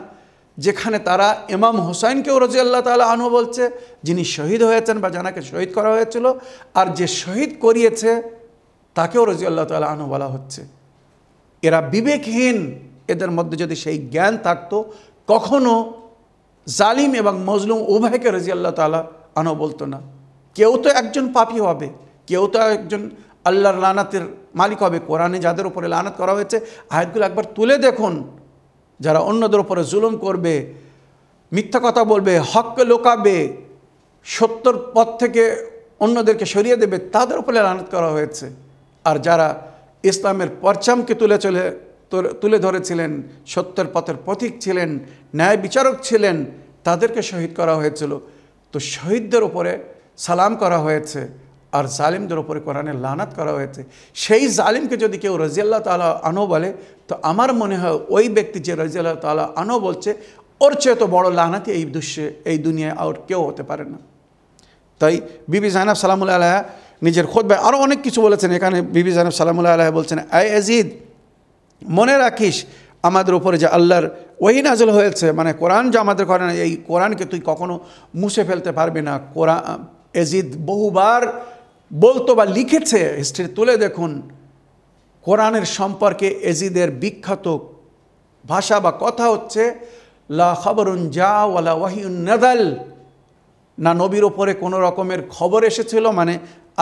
যেখানে তারা ইমাম হোসাইনকেও রাজি আল্লাহ তালা আনু বলছে, যিনি শহীদ হয়েছেন বা জানাকে শহীদ করা হয়েছিল, আর যে শহীদ করিয়েছে, তাকেও রাজি আল্লাহ তালা আনু বলা হচ্ছে। এরা বিবেকহীন। এদের মধ্যে যদি সেই জ্ঞান থাকতো, কখনো জালিম এবং মজলুম উভয়কে রাজি আল্লাহ তালা আনো বলতো না। কেউ তো একজন পাপি হবে, কেউ তো একজন আল্লাহর লানাতের মালিক হবে। কোরআনে যাদের উপরে লানাত করা হয়েছে, আয়াতগুলো একবার তুলে দেখুন। যারা অন্যদের উপরে জুলুম করবে, মিথ্যা কথা বলবে, হককে লোকাবে, সত্যর পথ থেকে অন্যদেরকে সরিয়ে দেবে, তাদের উপরে লানত করা হয়েছে। আর যারা ইসলামের পরচামকে তুলে চলে, তুলে ধরেছিলেন, সত্যের পথের পথিক ছিলেন, ন্যায় বিচারক ছিলেন, তাদেরকে শহীদ করা হয়েছিল। তো শহীদদের উপরে সালাম করা হয়েছে। আর জালিমদের ওপরে কোরআনে লানাত করা হয়েছে। সেই জালিমকে যদি কেউ রাজিয়াল্লাহ তালা আনো বলে, তো আমার মনে হয় ওই ব্যক্তি যে রাজিয়াল্লাহ তালা আনো বলছে, ওর চেয়ে তো বড় লানাতি এই দৃশ্যে এই দুনিয়ায় আর কেউ হতে পারে না। তাই বিবি জাহনাব সালামুল্লাহ আলাহা নিজের খোদ ভাই আরও অনেক কিছু বলেছেন। এখানে বিবি জাহনাব সালামুল্লাহ আলাহ বলছেন আই আজিদ মনে রাখিস আমাদের উপরে যে আল্লাহর ওই নাজল হয়েছে মানে কোরআন যে আমাদের করে এই কোরআনকে তুই কখনো মুছে ফেলতে পারবি না। কোরআন এজিদ বহুবার বলতো বা লিখেছে, হিস্ট্রি তুলে দেখুন, কোরআনের সম্পর্কে এজিদের বিখ্যাত ভাষা বা কথা হচ্ছে, লা খবরুন যা ওয়ালা ওয়াহিউন নাদাল না নবীর ওপরে কোনো রকমের খবর এসেছিল মানে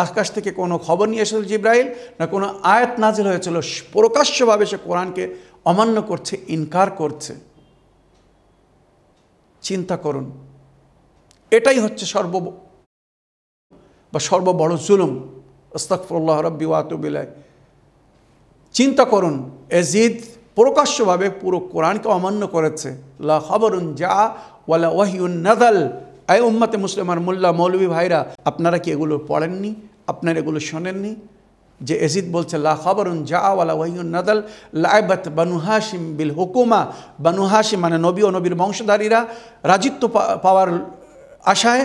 আকাশ থেকে কোনো খবর নিয়ে এসেছিল জিব্রাইল, না কোনো আয়াত নাজিল হয়েছিল, প্রকাশ্যভাবে সে কোরআনকে অমান্য করছে, ইনকার করছে। চিন্তা করুন, এটাই হচ্ছে সর্ব বা সর্ববড় জুলুম আস্তাকফুল্লাহ রব্বি ওয়াতুবিল্লাহ চিন্তা করুন এজিদ প্রকাশ্যভাবে পুরো কোরআনকে অমান্য করেছে। লা খবরুন যা ওয়ালা ওয়াহিউন নাদাল আয় উম্মাতে মুসলিমার মোল্লা মৌলভী ভাইরা, আপনারা কি এগুলো পড়েননি? আপনারা এগুলো শোনেননি? যে এজিদ বলছে, লা খবরুন যা ওয়ালা ওয়াহিউন নাদাল লাইবাত বানু বিল হুকুমা। বানু হাসিম মানে নবী ও নবীর বংশধারীরা রাজিত্ব পাওয়ার আশায়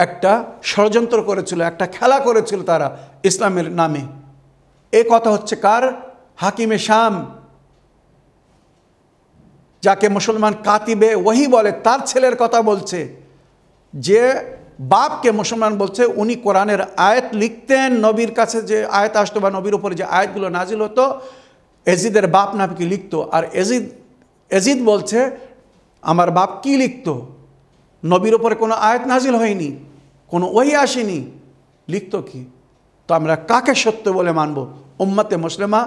একটা ষড়যন্ত্র করেছিল, একটা খেলা করেছিল তারা ইসলামের নামে। এ কথা হচ্ছে কার? হাকিমে শাম। যাকে মুসলমান কাতিবে ওহি বলে, তার ছেলের কথা বলছে। যে বাপকে মুসলমান বলছে, উনি কোরআনের আয়াত লিখতেন, নবীর কাছে যে আয়াত আসতো বা নবীর উপরে যে আয়াতগুলো নাজিল হতো, এজিদের বাপ নাকি লিখতো। আর এজিদ এজিদ বলছে, আমার বাপ কি লিখতো? নবীর ওপরে কোনো আয়াত নাজিল হয়নি। কোনো ওই আসেনি। লিখত কি? তো আমরা কাকে সত্য বলে মানব? উম্মতে মুসলিমা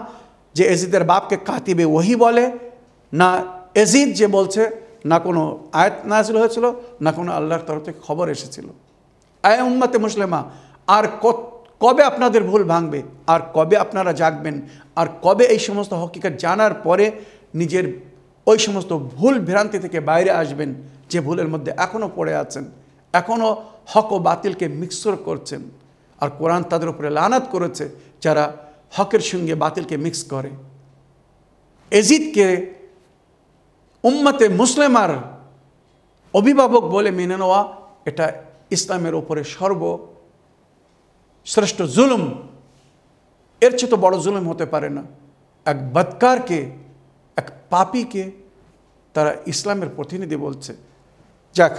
যে এজিদের বাপকে কাতিবে ওহি বলে, না এজিদ যে বলছে, না কোনো আয়াত নাজিল হয়েছিল, না কোনো আল্লাহর তরফ থেকে খবর এসেছিল। আয় উম্মতে মুসলিমা, আর কবে আপনাদের ভুল ভাঙবে? আর কবে আপনারা জাগবেন? আর কবে এই সমস্ত হকিকত জানার পরে নিজের ওই সমস্ত ভুল ভ্রান্তি থেকে বাইরে আসবেন, যে ভুলের মধ্যে এখনও পড়ে আছেন? এখনও হক ও বাতিলকে মিক্সর করছেন। আর কোরআন তাদের উপরে লানাত করেছে যারা হকের সঙ্গে বাতিলকে মিক্স করে। এজিদকে উম্মতে মুসলিমার অভিভাবক বলে মেনে নেওয়া, এটা ইসলামের ওপরে সর্ব শ্রেষ্ঠ জুলুম। এর চেয়ে তো বড় জুলুম হতে পারে না। এক বৎকারকে, এক পাপীকে তারা ইসলামের প্রতিনিধি বলছে। যাক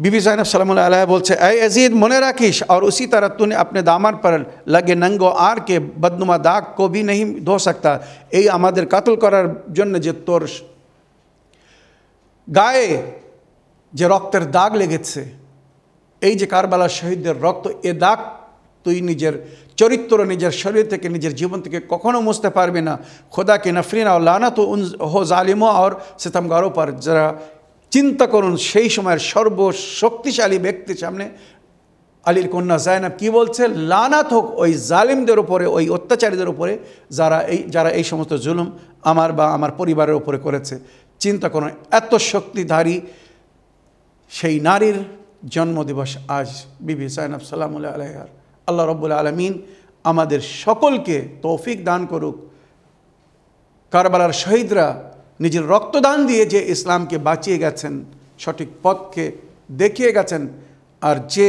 बीबी जैनब सलाम अलैहा बोलते ऐ अजीद मने राखिश और उसी तरह तूने अपने दामन पर लगे नंगो आर के बदनुमा दाग को भी नहीं धो सकता এই আমাদের কাতল করার জন্য যে তোর গায়ে যে রক্তের দাগ লেগেছে এই যে কারবালার শহীদদের রক্ত এ দাগ তুই নিজের চরিত্র নিজের শরীর থেকে নিজের জীবন থেকে কখনো মুছতে পারবে না খোদা কে নফরিন আর লানা তো উন হো জালিমো আর সিতমগারো পর যারা চিন্তা করুন, সেই সময়ের সর্বশক্তিশালী ব্যক্তির সামনে আলীর কন্যা জায়নাব কি বলছে? লানাত হোক ওই জালিমদের উপরে, ওই অত্যাচারীদের উপরে যারা এই যারা এই সমস্ত জুলুম আমার বা আমার পরিবারের উপরে করেছে। চিন্তা করুন, এত শক্তিধারী সেই নারীর জন্মদিবস আজ বিবি সাইনাব সালামুল্লাহ আলহার আল্লাহ রব্বুল আলমিন আমাদের সকলকে তৌফিক দান করুক। কারবালার শহীদরা নিজের রক্তদান দিয়ে যে ইসলামকে বাঁচিয়ে গেছেন, সঠিক পথকে দেখিয়ে গেছেন, আর যে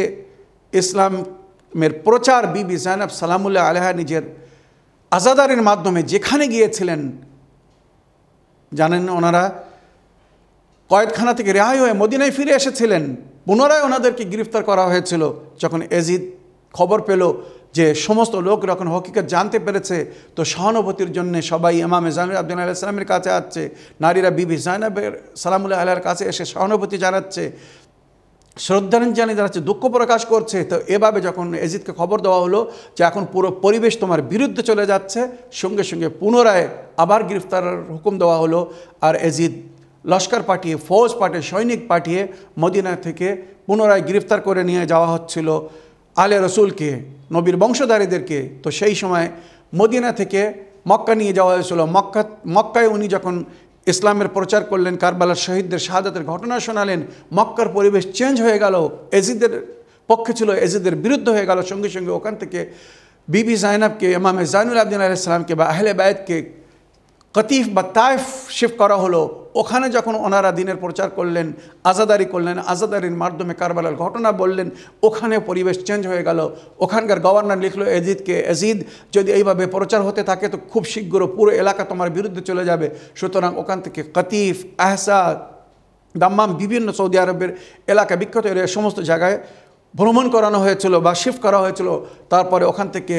ইসলামের প্রচার বিবি জাইনাব সালামুল্লাহ আলহা নিজের আজাদারের মাধ্যমে যেখানে গিয়েছিলেন, জানেন ওনারা কয়েদখানা থেকে রেহাই হয়ে মদিনায় ফিরে এসেছিলেন, পুনরায় ওনাদেরকে গ্রেফতার করা হয়েছিল, যখন এজিদ খবর পেল যে সমস্ত লোক যখন হকিকত জানতে পেরেছে, তো সহানুভূতির জন্য সবাই ইমামে জামির আব্দুল আলাহ ইসলামের কাছে আসছে, নারীরা বিবি জাইনাবের সালামুল্লাহ আল্লাহর কাছে এসে সহানুভূতি জানাচ্ছে শ্রদ্ধাঞ্জলি জানাচ্ছে, দুঃখ প্রকাশ করছে। তো এভাবে যখন এজিদকে খবর দেওয়া হলো যে এখন পুরো পরিবেশ তোমার বিরুদ্ধে চলে যাচ্ছে, সঙ্গে সঙ্গে পুনরায় আবার গ্রেফতারের হুকুম দেওয়া হলো আর এজিদ লস্কর পাঠিয়ে, ফৌজ পাঠিয়ে, সৈনিক পাঠিয়ে মদিনা থেকে পুনরায় গ্রেফতার করে নিয়ে যাওয়া হচ্ছিল। আলে রসুলকে, নবীর বংশধারীদেরকে, তো সেই সময় মদিনা থেকে মক্কা নিয়ে যাওয়া হয়েছিল। মক্কা, মক্কায় উনি যখন ইসলামের প্রচার করলেন, কারবালার শহীদদের শাহাদাতের ঘটনা শোনালেন, মক্কার পরিবেশ চেঞ্জ হয়ে গেল, এজিদের পক্ষে ছিল, এজিদের বিরুদ্ধ হয়ে গেল। সঙ্গে সঙ্গে ওখান থেকে বিবি জাইনাবকে, ইমামে জাইনুল আবদিন আলাইসালামকে বা আহলে বায়তকে কতিফ বা তাইফ শিফট করা হলো, ওখানে যখন ওনারা দিনের প্রচার করলেন, আজাদারি করলেন, আজাদারির মাধ্যমে কারবালার ঘটনা বললেন, ওখানে পরিবেশ চেঞ্জ হয়ে গেল। ওখানকার গভর্নর লিখলো, এজিদকে এজিদ, যদি এইভাবে প্রচার হতে থাকে, তো খুব শীঘ্র পুরো এলাকা তোমার বিরুদ্ধে চলে যাবে। সুতরাং ওখান থেকে কতিফ আহসা দাম্মাম বিভিন্ন সৌদি আরবের এলাকা বিখ্যাত এরিয়া সমস্ত জায়গায় ভ্রমণ করানো হয়েছিল বা শিফট করা হয়েছিল। তারপরে ওখান থেকে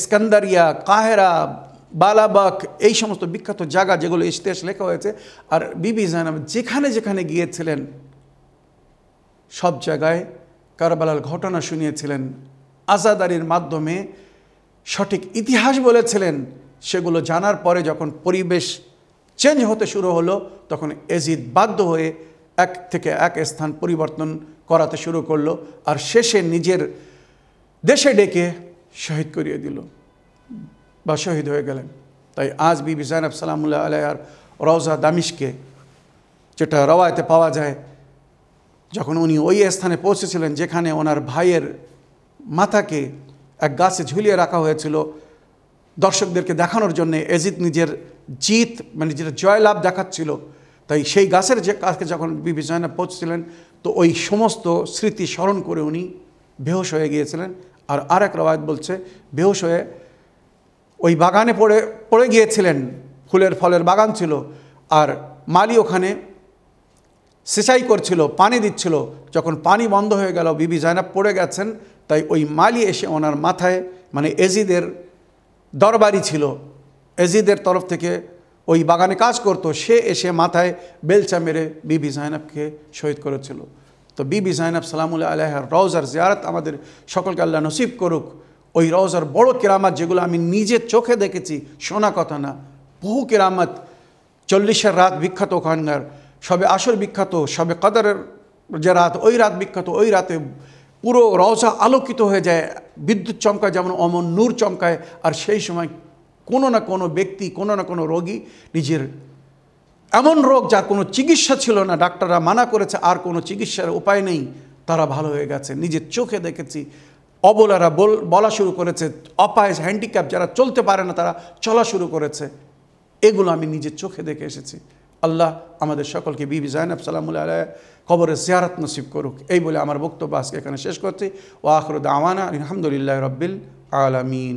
স্কান্দারিয়া কাহেরা বালাবাক এই সমস্ত বিখ্যাত জায়গা যেগুলো ইতিহাস লেখা হয়েছে, আর বিবি জাইনাব যেখানে যেখানে গিয়েছিলেন, সব জায়গায় কারবালার ঘটনা শুনিয়েছিলেন। আজাদারির মাধ্যমে সঠিক ইতিহাস বলেছিলেন। সেগুলো জানার পরে যখন পরিবেশ চেঞ্জ হতে শুরু হলো, তখন এজিদ বাধ্য হয়ে এক থেকে এক স্থান পরিবর্তন করাতে শুরু করল আর শেষে নিজের দেশে ডেকে শহীদ করিয়ে দিল। বা শহীদ হয়ে গেলেন। তাই আজ বিবি জাইনাব সালামুল্লাহ আলাইয়ার রওজা দামিশকে, যেটা রওয়ায়তে পাওয়া যায়, যখন উনি ওই স্থানে পৌঁছেছিলেন যেখানে ওনার ভাইয়ের মাথাকে এক গাছে ঝুলিয়ে রাখা হয়েছিল, দর্শকদেরকে দেখানোর জন্য এজিদ নিজের জিত মানে যেটা জয়লাভ দেখাচ্ছিল। তাই সেই গাছের যে কাছে যখন বিবি জয়নাব পৌঁছেছিলেন, তো ওই সমস্ত স্মৃতি স্মরণ করে উনি বেহোশ হয়ে গিয়েছিলেন। আর আরেক রবায়ত বলছে, বেহোশ হয়ে ওই বাগানে পড়ে পড়ে গিয়েছিলেন, ফুলের ফলের বাগান ছিল, আর মালি ওখানে সেচাই করছিল, পানি দিচ্ছিল। যখন পানি বন্ধ হয়ে গেল, বিবি জায়নাব পড়ে গেছেন, তাই ওই মালি এসে ওনার মাথায় মানে এজিদের দরবারি ছিল। এজিদের তরফ থেকে ওই বাগানে কাজ করতো, সে এসে মাথায় বেলচা মেরে বিবি জায়নাবকে শহীদ করেছিল। তো বিবি জায়নাব সালামুল্লাহ আলহার রওজার জিয়ারত আমাদের সকলকে আল্লাহ নসিব করুক। ওই রওজার বড় কেরামাত যেগুলো আমি নিজের চোখে দেখেছি, শোনা কথা না। বহু কেরামাত, চল্লিশের রাত বিখ্যাত ওখানকার, সবে আসর বিখ্যাত, সবে কদরের যে রাত, ওই রাত বিখ্যাত, ওই রাতে পুরো রওজা আলোকিত হয়ে যায়, বিদ্যুৎ চমকায় যেমন অমন নূর চমকায়, আর সেই সময় কোনো না কোনো ব্যক্তি, কোনো না কোনো রোগী নিজের এমন রোগ যার কোনো চিকিৎসা ছিল না, ডাক্তাররা মানা করেছে, আর কোনো চিকিৎসার উপায় নেই, তারা ভালো হয়ে গেছে। নিজের চোখে দেখেছি অবলারা বল, বলা শুরু করেছে অপায়স হ্যান্ডিক্যাপ যারা চলতে পারে না, তারা চলা শুরু করেছে। এগুলো আমি নিজের চোখে দেখে এসেছি। আল্লাহ আমাদের সকলকে, বিবি জাইনাব সালামুল আলাহ কবরের জিয়ারত নসিব করুক। এই বলে আমার বক্তব্য আজকে এখানে শেষ করছি। ও আখরুদ আওয়ানা আলহামদুলিল্লাহ রব্বিল আলামিন।